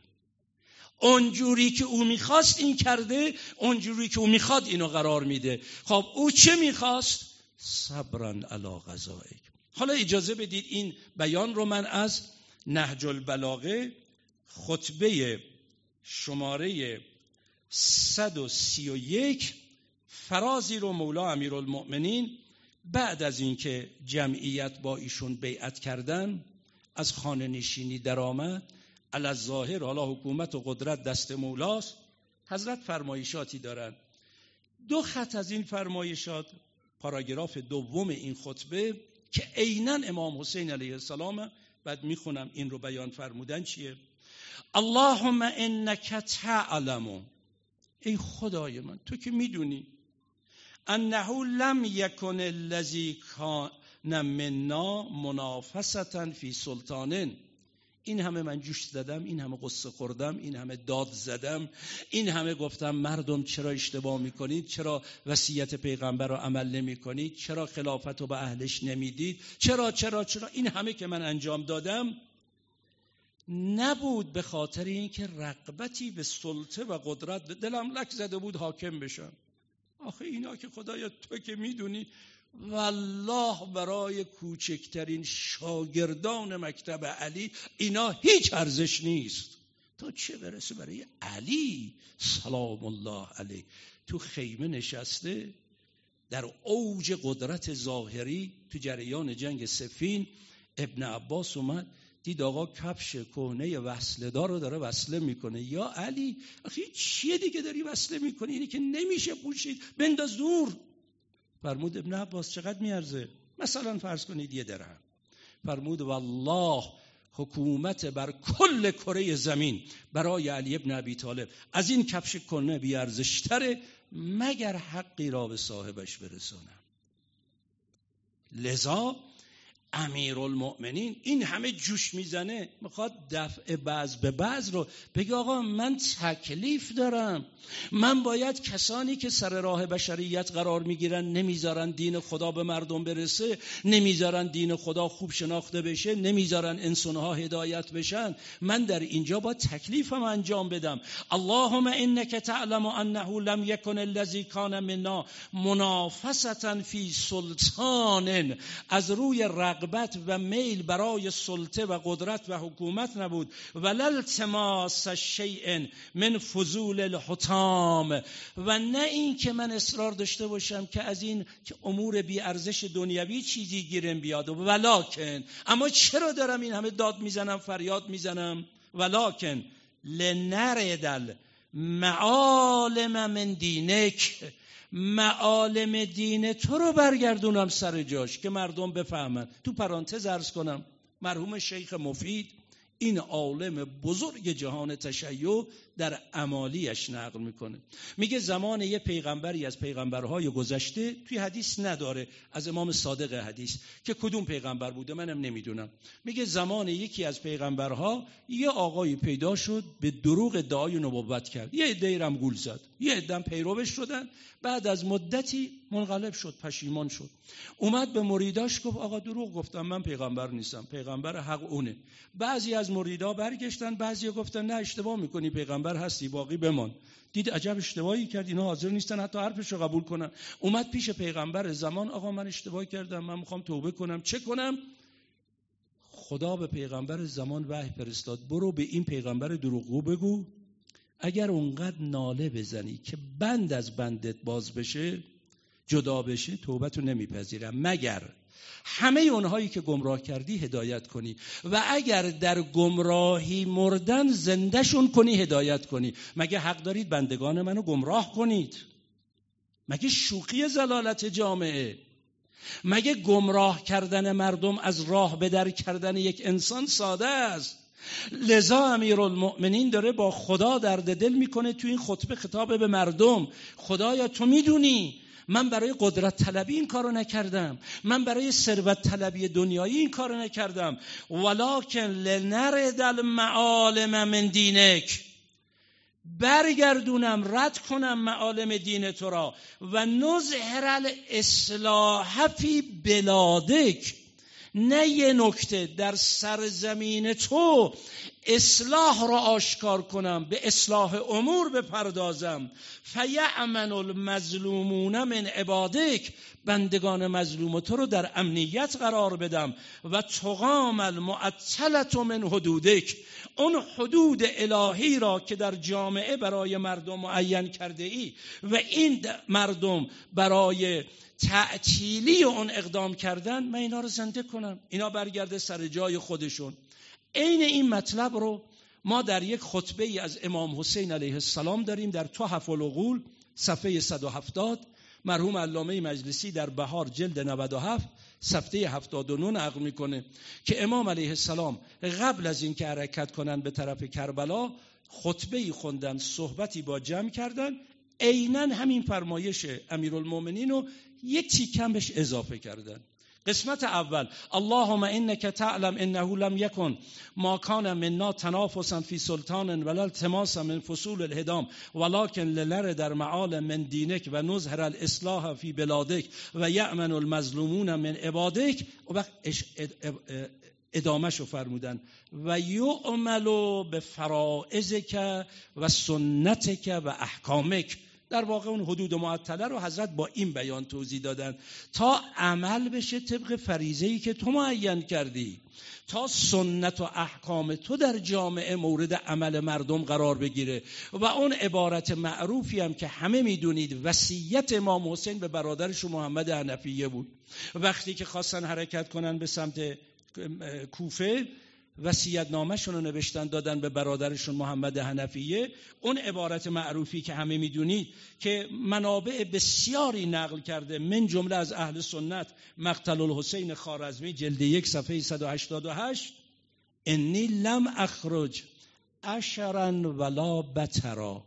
اونجوری که او می‌خواست این کرده اونجوری که او می‌خواد اینو قرار میده. خب او چه می‌خواست؟ صبرن علا غذایک حالا اجازه بدید این بیان رو من از نهج البلاغه خطبه شماره 131 فرازی رو مولا امیرالمؤمنین بعد از اینکه جمعیت با ایشون بیعت کردن از خانه نشینی درآمد. علی ظاهر حالا حکومت و قدرت دست مولاست. حضرت فرمایشاتی دارند. دو خط از این فرمایشات پاراگراف دوم این خطبه که عینا امام حسین علیه السلام بعد می‌خونم این رو بیان فرمودن چیه؟ اللهم انک تعلم. ای خدای من تو که می‌دونی. انه لم یکن الذی کان منا منافستا فی سلطانن این همه من جوش زدم این همه قصه خوردم این همه داد زدم این همه گفتم مردم چرا اشتباه می‌کنید؟ چرا وصیت پیغمبر رو عمل نمی‌کنید؟ چرا خلافت رو به اهلش نمی‌دید؟ چرا چرا چرا؟ این همه که من انجام دادم نبود به خاطر اینکه رقبتی به سلطه و قدرت دلم لک زده بود حاکم بشم. آخه اینا که خدایا تو که می‌دونی والله برای کوچکترین شاگردان مکتب علی اینا هیچ ارزش نیست. تا چه برسه برای علی؟ سلام الله علیه. تو خیمه نشسته در اوج قدرت ظاهری تو جریان جنگ سفین ابن عباس اومد دید آقا کفش کهنه وصله دار رو داره وصله می‌کنه. یا علی آخه چیه دیگه داری وصله می‌کنی؟ اینی که نمیشه پوشید بنداز دور. فرمود ابن عباس چقدر میارزه؟ مثلا فرض کنید یه درهم. فرمود والله حکومت بر کل کره زمین برای علی ابن ابی طالب. از این کفش کنه بیارزشتره مگر حقی را به صاحبش برسونم لذا امیرالمؤمنین. این همه جوش می‌زنه می‌خواد دفع بعض به بعض رو. بگه آقا من تکلیف دارم. من باید کسانی که سر راه بشریت قرار می‌گیرن نمی‌ذارن دین خدا به مردم برسه نمی‌ذارن دین خدا خوب شناخته بشه نمی‌ذارن انسانها هدایت بشن. من در اینجا با تکلیفم انجام بدم. اللهم انک تعلم انه لم یکن الذی کان منا منافسه فی سلطان. از روی رغبت و میل برای سلطه و قدرت و حکومت نبود. ولل تماس شیء من فضول الحتام و نه این که من اصرار داشته باشم که از این که امور بی ارزش دنیوی چیزی گیرم بیاد. ولکن اما چرا دارم این همه داد می‌زنم فریاد می‌زنم؟ ولکن لنردل معالم من دینک. معالم دین تو رو برگردونم سر جاش که مردم بفهمن. تو پرانتز ارز کنم مرحوم شیخ مفید این عالم بزرگ جهان تشیع در عمالیش نقل می‌کنه. میگه زمان یه پیغمبری از پیغمبرهای گذشته توی حدیث نداره. از امام صادق حدیث. که کدوم پیغمبر بوده منم نمی‌دونم. میگه زمان یکی از پیغمبرها یه آقایی پیدا شد به دروغ دعای نبوت کرد. یه عده گول زد. یه عده پیروش شدن. بعد از مدتی منقلب شد پشیمان شد. اومد به مریداش گفت آقا دروغ گفتم من پیغمبر نیستم. پیغمبر حق اونه. بعضی از مریدا برگشتن بعضی گفتن نه اشتباه می‌کنی پیغمبر هستی باقی بمان. دید عجب اشتباهی کرد اینا حاضر نیستن حتی حرفش رو قبول کنن. اومد پیش پیغمبر زمان آقا من اشتباه کردم من می‌خوام توبه کنم. چه کنم؟ خدا به پیغمبر زمان وحی فرستاد. برو به این پیغمبر دروغگو بگو. اگر اونقدر ناله بزنی که بند از بندت باز بشه جدا بشه توبتو نمیپذیرم. مگر همه اونهایی که گمراه کردی هدایت کنی. و اگر در گمراهی مردن زندهشون کنی هدایت کنی. مگه حق دارید بندگان منو گمراه کنید؟ مگه شوخی زلالت جامعه؟ مگه گمراه کردن مردم از راه به در کردن یک انسان ساده است؟ لذا امیرالمؤمنین داره با خدا درد دل می‌کنه تو این خطبه خطاب به مردم. خدایا تو می‌دونی من برای قدرت طلبی این کارو نکردم. من برای ثروت طلبی دنیایی این کارو نکردم. ولکن لنرد المعالم من دینک. برگردونم رد کنم معالم دین تو را. و نظهر الاصلاح فی بلادک. نه یه نکته در سرزمین تو اصلاح را آشکار کنم به اصلاح امور بپردازم. فیعمن المظلومون من عبادک بندگان مظلوم تو رو در امنیت قرار بدم. و تقام المعطلت من حدودک اون حدود الهی را که در جامعه برای مردم معین کرده ای و این مردم برای تعطیلی اون اقدام کردن من اینا رو زنده کنم. اینا برگرده سر جای خودشون. عین این مطلب رو ما در یک خطبه ای از امام حسین علیه السلام داریم در تحف العقول صفحه 170 مرحوم علامه مجلسی در بهار جلد 97 صفحه 79 نقل می‌کنه که امام علیه السلام قبل از اینکه حرکت کنند به طرف کربلا خطبه ای خوندن صحبتی با جمع کردن. عینا همین فرمایش امیرالمومنین رو یک تیکم بهش اضافه کردن. قسمت اول اللهم انك تعلم انه لم يكن ما كان منا تنافسا في سلطان ولا التماسا من فصول الهدام ولكن للر در معال من دینک و نظهر الاصلاح في بلادک و یأمن المظلومون من عبادک. و ادامهشو فرمودن. و یعمل به فرائزک و سنتک و احکامک. در واقع اون حدود معطله رو حضرت با این بیان توضیح دادن. تا عمل بشه طبق فریزهی که تو معین کردی. تا سنت و احکام تو در جامعه مورد عمل مردم قرار بگیره. و اون عبارت معروفی هم که همه می‌دونید وصیت امام حسین به برادرش محمد حنفیه بود. وقتی که خواستن حرکت کنن به سمت کوفه وسیعت نامشون رو نوشتن دادن به برادرشون محمد حنفیه. اون عبارت معروفی که همه می‌دونید که منابع بسیاری نقل کرده من جمله از اهل سنت. مقتل الحسین خارزمی جلد یک صفحه 188 انی لم اخرج اشرا ولا بترا.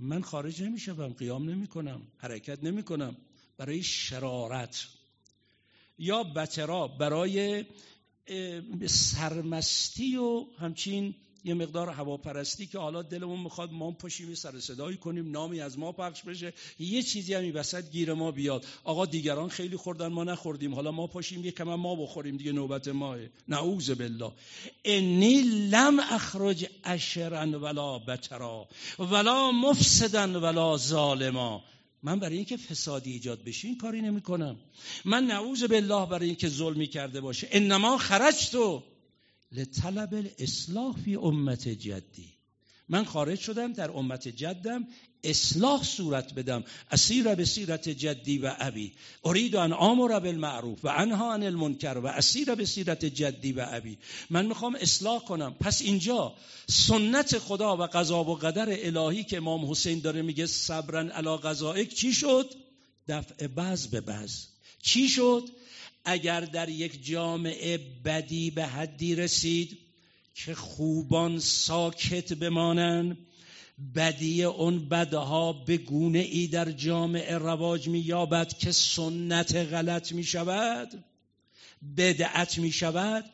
من خارج نمیشم قیام نمی کنم حرکت نمی کنم برای شرارت. یا بترا برای سرمستی و همچین یه مقدار هواپرستی که حالا دلمون می‌خواد ما پشیم سر صدایی کنیم نامی از ما پخش بشه یه چیزی هم وسط گیر ما بیاد. آقا دیگران خیلی خوردن ما نخوردیم. حالا ما پاشیم یه کم ما بخوریم دیگه نوبت ماه نعوذ بالله. انی لم اخرج اشرا ولا بترا ولا مفسدا ولا ظالما. من برای اینکه فسادی ایجاد بشه این کاری نمی کنم من نعوذ بالله برای اینکه ظلمی کرده باشه. انما خرج تو لطلب الاصلاح فی امت جدی. من خارج شدم در امت جدم اصلاح صورت بدم. اسیر به سیرت جدی و ابی. ارید ان امر بالمعروف و انها عن المنکر و اسیر به سیرت جدی و ابی. من می‌خوام اصلاح کنم. پس اینجا سنت خدا و قضا و قدر الهی که امام حسین داره میگه صبرن علی قضائک چی شد؟ دفع بعض به بعض. چی شد؟ اگر در یک جامعه بدی به حدی رسید که خوبان ساکت بمانند. بدی اون بدها به گونه ای در جامعه رواج می یابد که سنت غلط می شود بدعت می شود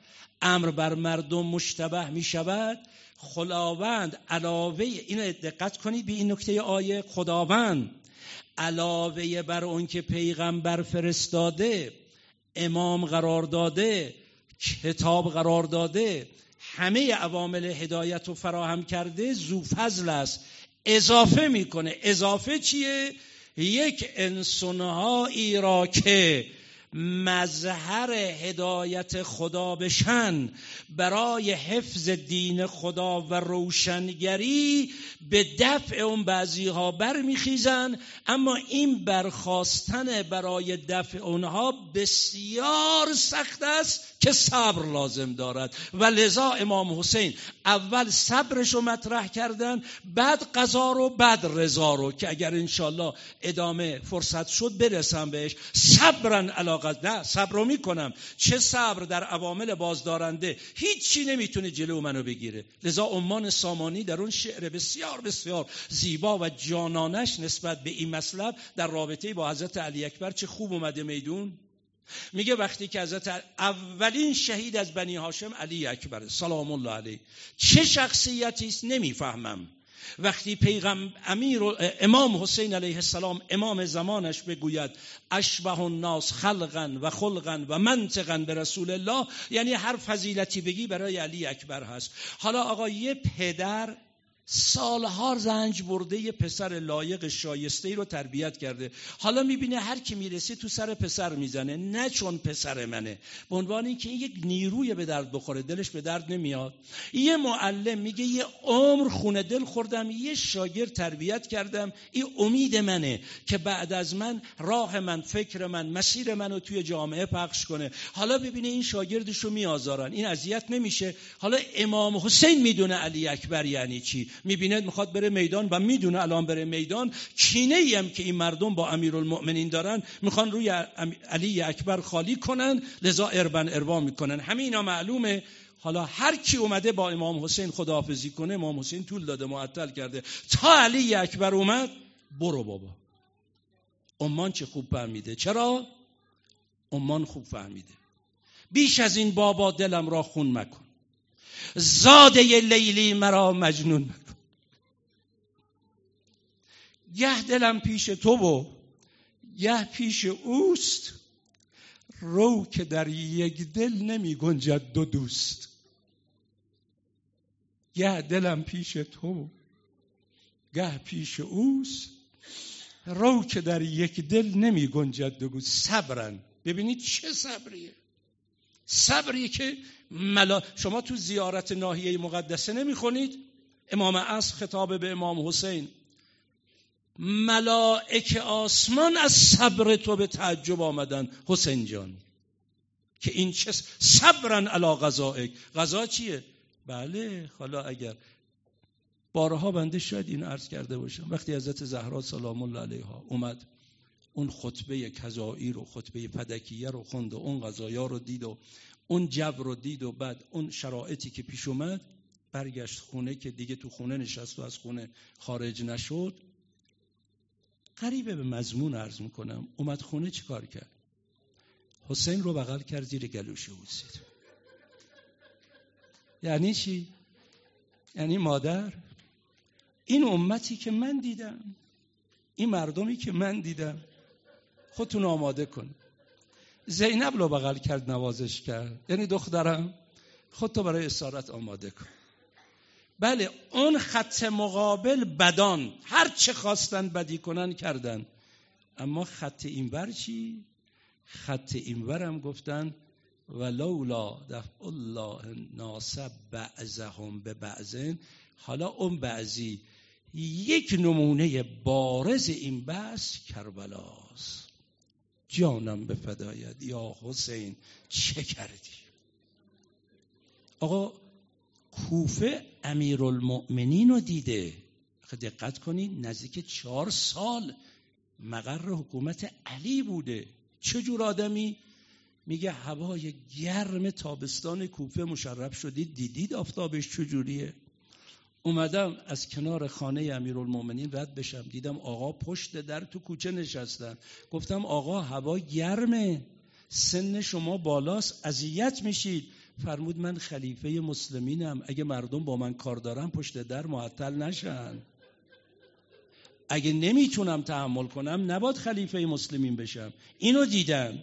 امر بر مردم مشتبه می شود خداوند علاوه اینو دقت کنید به این نکته آیه خداوند علاوه بر اون که پیغمبر فرستاده امام قرار داده کتاب قرار داده همه عوامل هدایت رو فراهم کرده زو فضل است. اضافه می‌کنه. اضافه چیه؟ یک انسانهایی را که مظهر هدایت خدا بشن برای حفظ دین خدا و روشنگری به دفع اون بعضی ها برمیخیزن اما این برخواستن برای دفع اونها بسیار سخت است که صبر لازم دارد. و لذا امام حسین اول صبرش رو مطرح کردن بعد قضا رو بعد رضا رو که اگر انشالله ادامه فرصت شد برسم بهش. صبرن علاقت نه صبر رو می‌کنم. چه صبر در عوامل بازدارنده؟ هیچی نمی‌تونه جلو منو بگیره. لذا عمان سامانی در اون شعر بسیار بسیار زیبا و جانانش نسبت به این مطلب در رابطه با حضرت علی اکبر چه خوب اومده میدون؟ میگه وقتی که حضرت اولین شهید از بنی هاشم علی اکبر سلام الله علیه. چه شخصیتی است؟ نمی‌فهمم. وقتی پیغم امیر امام حسین علیه السلام امام زمانش بگوید اشبه الناس خلقا و خلقا و منطقا به رسول الله. یعنی هر فضیلتی بگی برای علی اکبر هست. حالا آقا یه پدر سالها رنج برده یه پسر لایق شایسته ای رو تربیت کرده. حالا می‌بینه هر کی می‌رسه تو سر پسر می‌زنه نه چون پسر منه. به عنوان اینکه یک نیروی به درد بخوره دلش به درد نمیاد. یه معلم میگه یه عمر خونه دل خوردم یه شاگرد تربیت کردم این امید منه که بعد از من راه من فکر من مسیر منو توی جامعه پخش کنه. حالا ببینه این شاگردش رو میآزارن. این اذیت نمیشه. حالا امام حسین می‌دونه علی اکبر یعنی چی؟ می‌بینه می‌خواد بره میدان و می‌دونه الان بره میدان. کینه ای هم که این مردم با امیرالمؤمنین دارن می‌خوان روی علی اکبر خالی کنن لذا اربن اربا می‌کنن. همینا معلومه. حالا هر کی اومده با امام حسین خداحافظی کنه امام حسین طول داده معطل کرده. تا علی اکبر اومد برو بابا. عمان چه خوب فهمیده. چرا؟ عمان خوب فهمیده. بیش از این بابا دلم را خون مکن. زاده لیلی مرا مجنون مکن. گه دلم پیش تو و گه پیش اوست. رو که در یک دل نمی گنجد دو دوست. گه دلم پیش تو گه پیش اوست. رو که در یک دل نمی گنجد دو دوست. صبرن. ببینید چه صبریه. صبری که ملا... شما تو زیارت ناحیه مقدسه نمی‌خونید امام اصر خطاب به امام حسین. ملائک آسمان از صبر تو به تعجب آمدن. حسین جان که این چه صبرن علا غذائک غذا چیه؟ بله حالا اگر بارها بنده شاید این عرض کرده باشم. وقتی حضرت زهرا سلام الله علیها اومد اون خطبه کذایی رو خطبه پدکیه رو خوند و اون غذایا رو دید و اون جبر رو دید و بعد اون شرایطی که پیش اومد برگشت خونه که دیگه تو خونه نشست و از خونه خارج نشد. قریبه به مضمون عرض می‌کنم. اومد خونه چیکار کرد؟ حسین رو بغل کرد زیر گلوش بوسید یعنی چی؟ یعنی مادر این امتی که من دیدم این مردمی که من دیدم خودتون آماده کن. زینب رو بغل کرد نوازش کرد. یعنی دخترم خودتو برای اسارت آماده کن. بله اون خط مقابل بدان. هر چه خواستن بدی کنن کردن. اما خط اینور چی؟ خط اینور هم گفتن ولولا دفع الله ناس بعضهم به بعضن حالا اون بعضی یک نمونه بارز این بحث کربلاست. جانم به فدایت. یا حسین چه کردی؟ آقا کوفه امیرالمؤمنین رو دیده. دقت کنید نزدیک چهار سال مقر حکومت علی بوده. چجور آدمی؟ میگه هوای گرم تابستان کوفه مشرف شدید. دیدید آفتابش چجوریه اومدم از کنار خانه امیرالمؤمنین رد بشم. دیدم آقا پشت در تو کوچه نشستن. گفتم آقا هوا گرمه. سن شما بالاست اذیت میشید. فرمود من خلیفه مسلمینم. اگه مردم با من کار دارن پشت در معطل نشن. اگه نمی‌تونم تحمل کنم نباد خلیفه مسلمین بشم. اینو دیدم.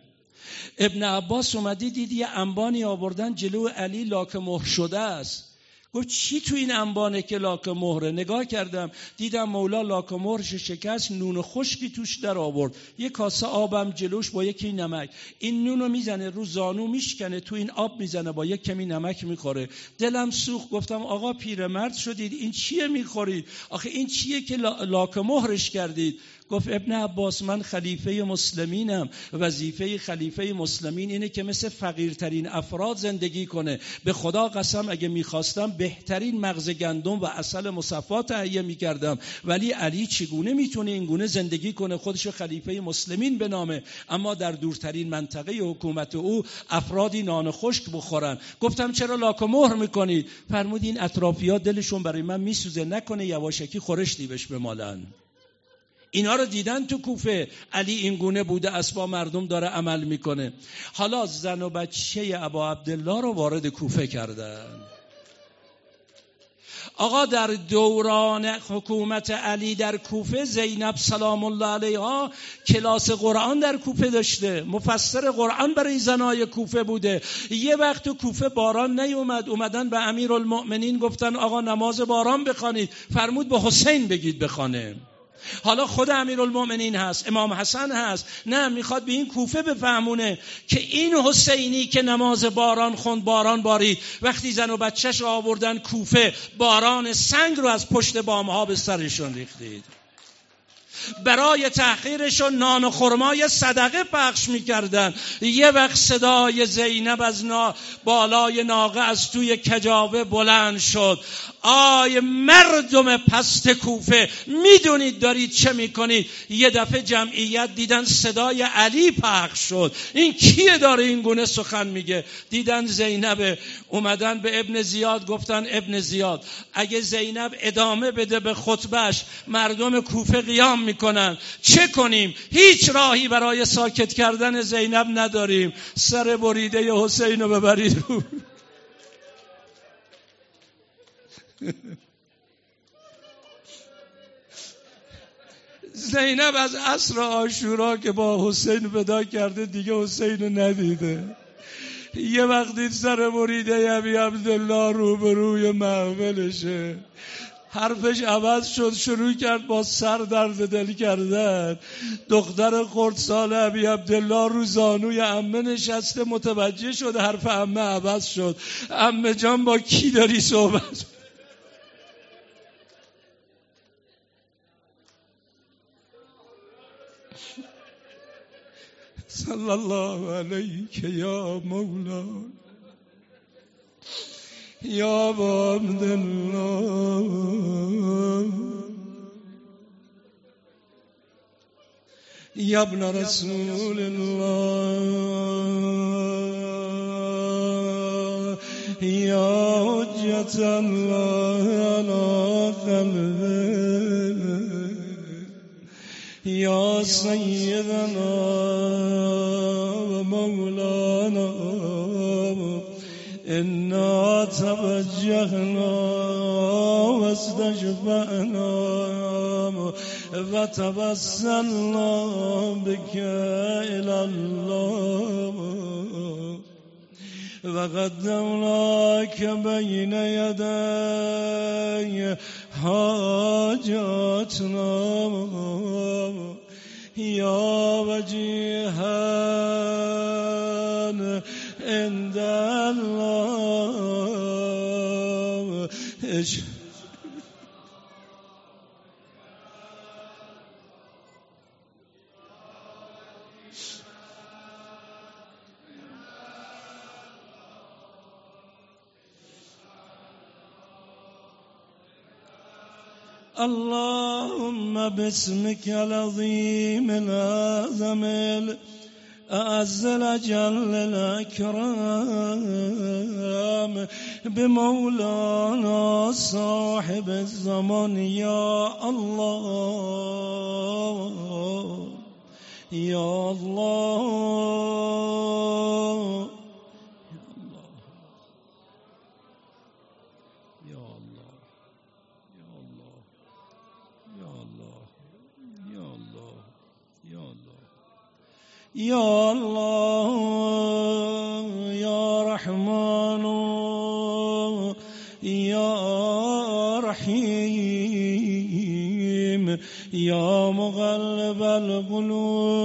ابن عباس اومدی دید یه انبانی آوردن جلو علی لاک مهر شده است. گفت چی تو این انبانه که لاک مهره نگاه کردم دیدم مولا لاک مهرش شکست نون خشکی توش در آورد. یه کاسه آبم جلوش با یکی نمک. این نونو می‌زنه رو زانو میشکنه تو این آب می‌زنه با یک کمی نمک می‌خوره. دلم سوخت گفتم آقا پیرمرد شدید این چیه می‌خورید؟ آخه این چیه که لاک مهرش کردید؟ گفت ابن عباس من خلیفه مسلمینم. وظیفه خلیفه مسلمین اینه که مثل فقیرترین افراد زندگی کنه. به خدا قسم اگه می‌خواستم بهترین مغز گندم و اصل مصفا تهیه می‌کردم. ولی علی چگونه می‌تونه این گونه زندگی کنه؟ خودش خلیفه مسلمین به نامه. اما در دورترین منطقه حکومت او افرادی نان خشک بخورن. گفتم چرا لاک مهر می‌کنید؟ فرمود این اطرافیات دلشون برای من میسوزه نکنه یواشکی خورشتی بهش بمالن. اینا رو دیدن تو کوفه. علی این گونه بوده اسبا مردم داره عمل می‌کنه. حالا زن و بچه ابا عبدالله رو وارد کوفه کردن. آقا در دوران حکومت علی در کوفه زینب سلام الله علیها کلاس قرآن در کوفه داشته. مفسر قرآن برای زنای کوفه بوده. یه وقت کوفه باران نیومد. اومدن به امیر المؤمنین گفتن آقا نماز باران بخوانید. فرمود به حسین بگید بخوانه. حالا خود امیرالمؤمنین هست امام حسن هست. نه می‌خواد به این کوفه بفهمونه که این حسینی که نماز باران خوند باران بارید وقتی زن و بچهش رو آوردن کوفه باران سنگ رو از پشت بامها به سرشون ریختید. برای تحقیرشون نان و خرمای صدقه پخش می‌کردن. یه وقت صدای زینب از نا بالای ناقه از توی کجاوه بلند شد. آی مردم پست کوفه می‌دونید دارید چه می‌کنید؟ یه دفعه جمعیت دیدن صدای علی پخش شد. این کیه داره این گونه سخن میگه؟ دیدن زینب اومدن به ابن زیاد گفتن ابن زیاد. اگه زینب ادامه بده به خطبش مردم کوفه قیام می‌کنن. چه کنیم؟ هیچ راهی برای ساکت کردن زینب نداریم. سر بریده حسین رو ببرید. (laughs) زینب از عصر آشورا که با حسین ودا کرده دیگه حسین ندیده. یه وقتی سر مریده ابی عبدالله روبروی محولشه حرفش عوض شد شروع کرد با سر درد دل کردن. دختر خردسال ابی عبدالله رو زانوی امه نشسته متوجه شد حرف امه عوض شد. امه جان با کی داری صحبت صلی الله علیک یا مولا یا عبد الله یا ابن رسول الله یا حجت الله علی قلبه یا سیدنا انا توجهنا و استشفعنا و توسلنا بك الى الله. وقدمناك بين يدي حاجاتنا. یا وجیها الله اللهم باسمك العظيم الأعظم أعز الأجل الأكرام بمولانا صاحب الزمان يا الله يا الله. يا الله يا رحمن يا رحيم يا مغلب القلوب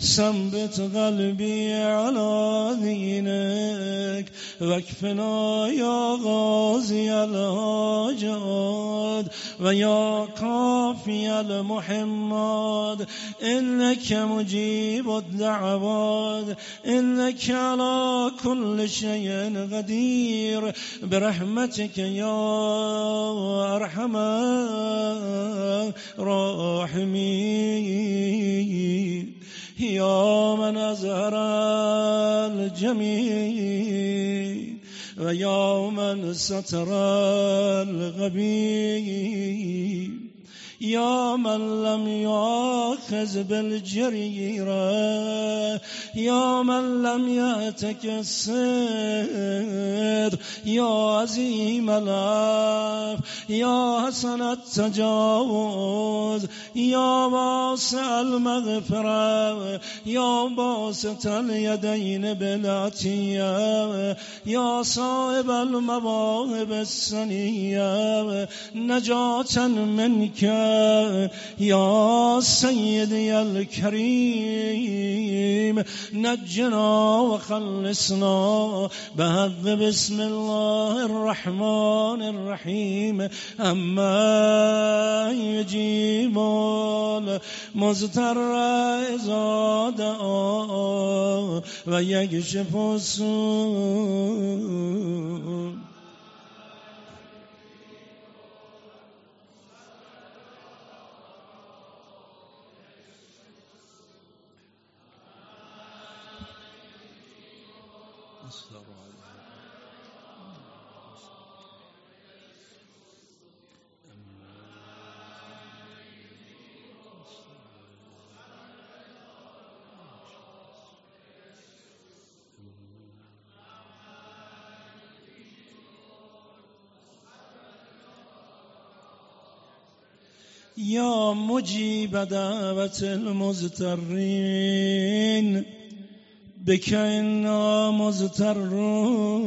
ثبت قلبي على دينك واكفنا يا غازي الهاجات ويا كافي المحمد إنك مجيب الدعوات إنك على كل شيء قدير برحمتك يا أرحم الراحمين يا من أزهر الجميل ويا من ستر الغبي يا من لم يؤاخذ بالجريرة يا من لم يأتك السر يا عظيم العف يا حسن التجاوز يا واسع المغفرة يا باسط اليدين بالعطية يا صاحب المواهب السنية نجاة منك يا سيدي الكريم نجنا وخلصنا بهذ بسم الله الرحمن الرحيم أما يجيب المزتر إذا دعا ويكشف السوء. يا مجيب دعوة المزترين بك إنا مزترون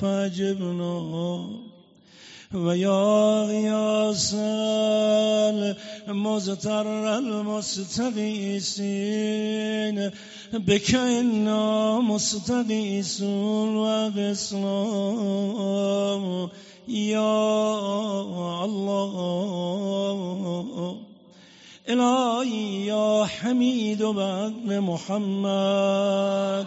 فاجبنا ويا غياس المزتر المستغيثين بك إنا مستغيثون وغسلام يا الله. إلهي يا حميد بحق محمد.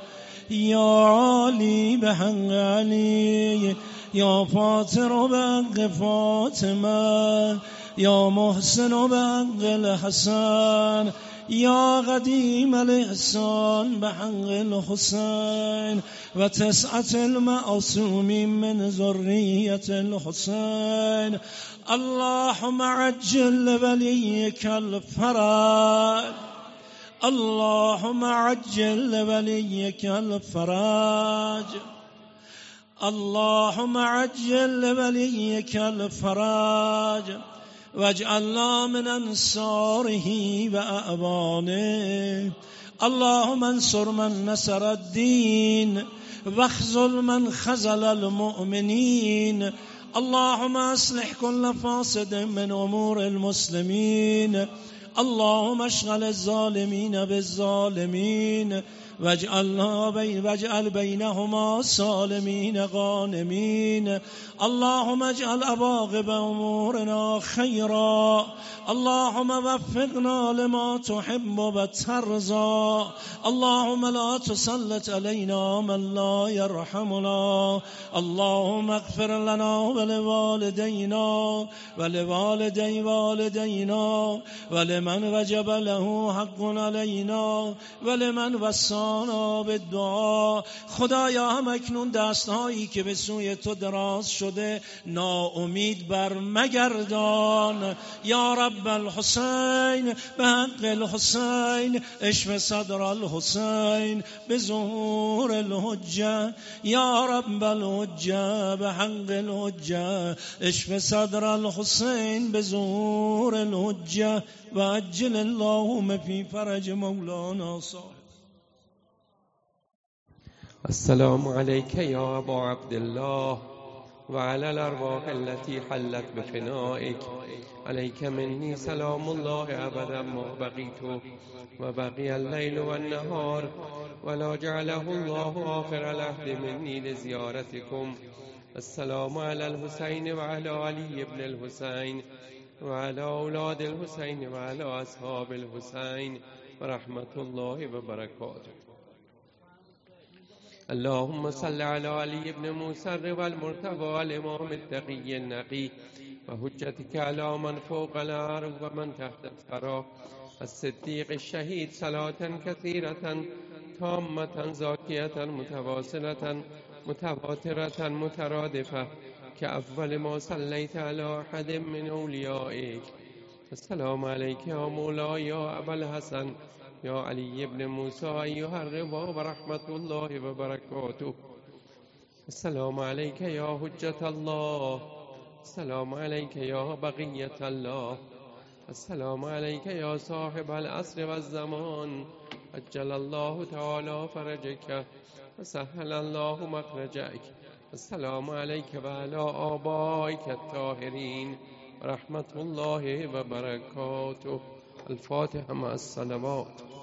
يا علي بحق علي يا فاطر بحق فاطمة يا محسن بحق الحسن. يا قديم الإحسان بحق الحسين وتسعة المعصومين من ذرية الحسين اللهم عجل وليك الفرج. اللهم عجل وليك الفرج. اللهم عجل وليك الفرج. واجعلنا من أنصاره وأعوانه اللهم انصر من نصر الدين واخذل من خزل المؤمنين. اللهم اصلح كل فاسد من امور المسلمين. اللهم اشغل الظالمين بالظالمين. واجعلنا بين واجعل بينهما سالمين غانمين اللهم اجعل أباغب أمورنا خيرا اللهم وفقنا لما تحب وترضى اللهم لا تسلط علينا من لا يرحمنا. اللهم اغفر لنا ولوالدينا ولوالدي والدينا ولمن وجب له حق علينا ولمن وصانا بالدعا خدایا هم اکنون دستهایی که به سوی تو دراز شد شده ناامید بر مگردان. یا رب الحسین به حق الحسین اشف صدر الحسین به ظهور الحجه یا رب الحجه به حق الحجه اشف صدر الحسین به ظهور الحجه و عجل اللهم فی فرج مولانا صاحب. السلام يا أبا عبد الله وعلى الأرواح التي حلت بفنائك. عليك مني سلام الله أبدا ما بقيت وبقي الليل والنهار ولا جعله الله آخر العهد مني لزيارتكم. السلام على الحسين وعلى علي بن الحسين وعلى أولاد الحسين وعلى أصحاب الحسين. ورحمة الله وبركاته اللهم صل على علي بن موسى الرضا المرتضى الإمام التقي النقي وحجتك على من فوق الأرض ومن تحت الثرى الصديق الشهيد صلاة كثيرة تامة زاكية متواصلة متواترة مترادفة كأفضل ما صليت على أحد من أوليائك السلام عليك يا مولاي يا أبا الحسن يا علي بن موسى أيها الرضا ورحمة الله وبركاته. السلام عليك يا حجة الله. السلام عليك يا بقية الله. السلام عليك يا صاحب العصر والزمان. أجل الله تعالى فرجك وسهل الله مخرجك. السلام عليك وعلى آبائك الطاهرين. رحمة الله وبركاته. الفاتحة مع الصلوات.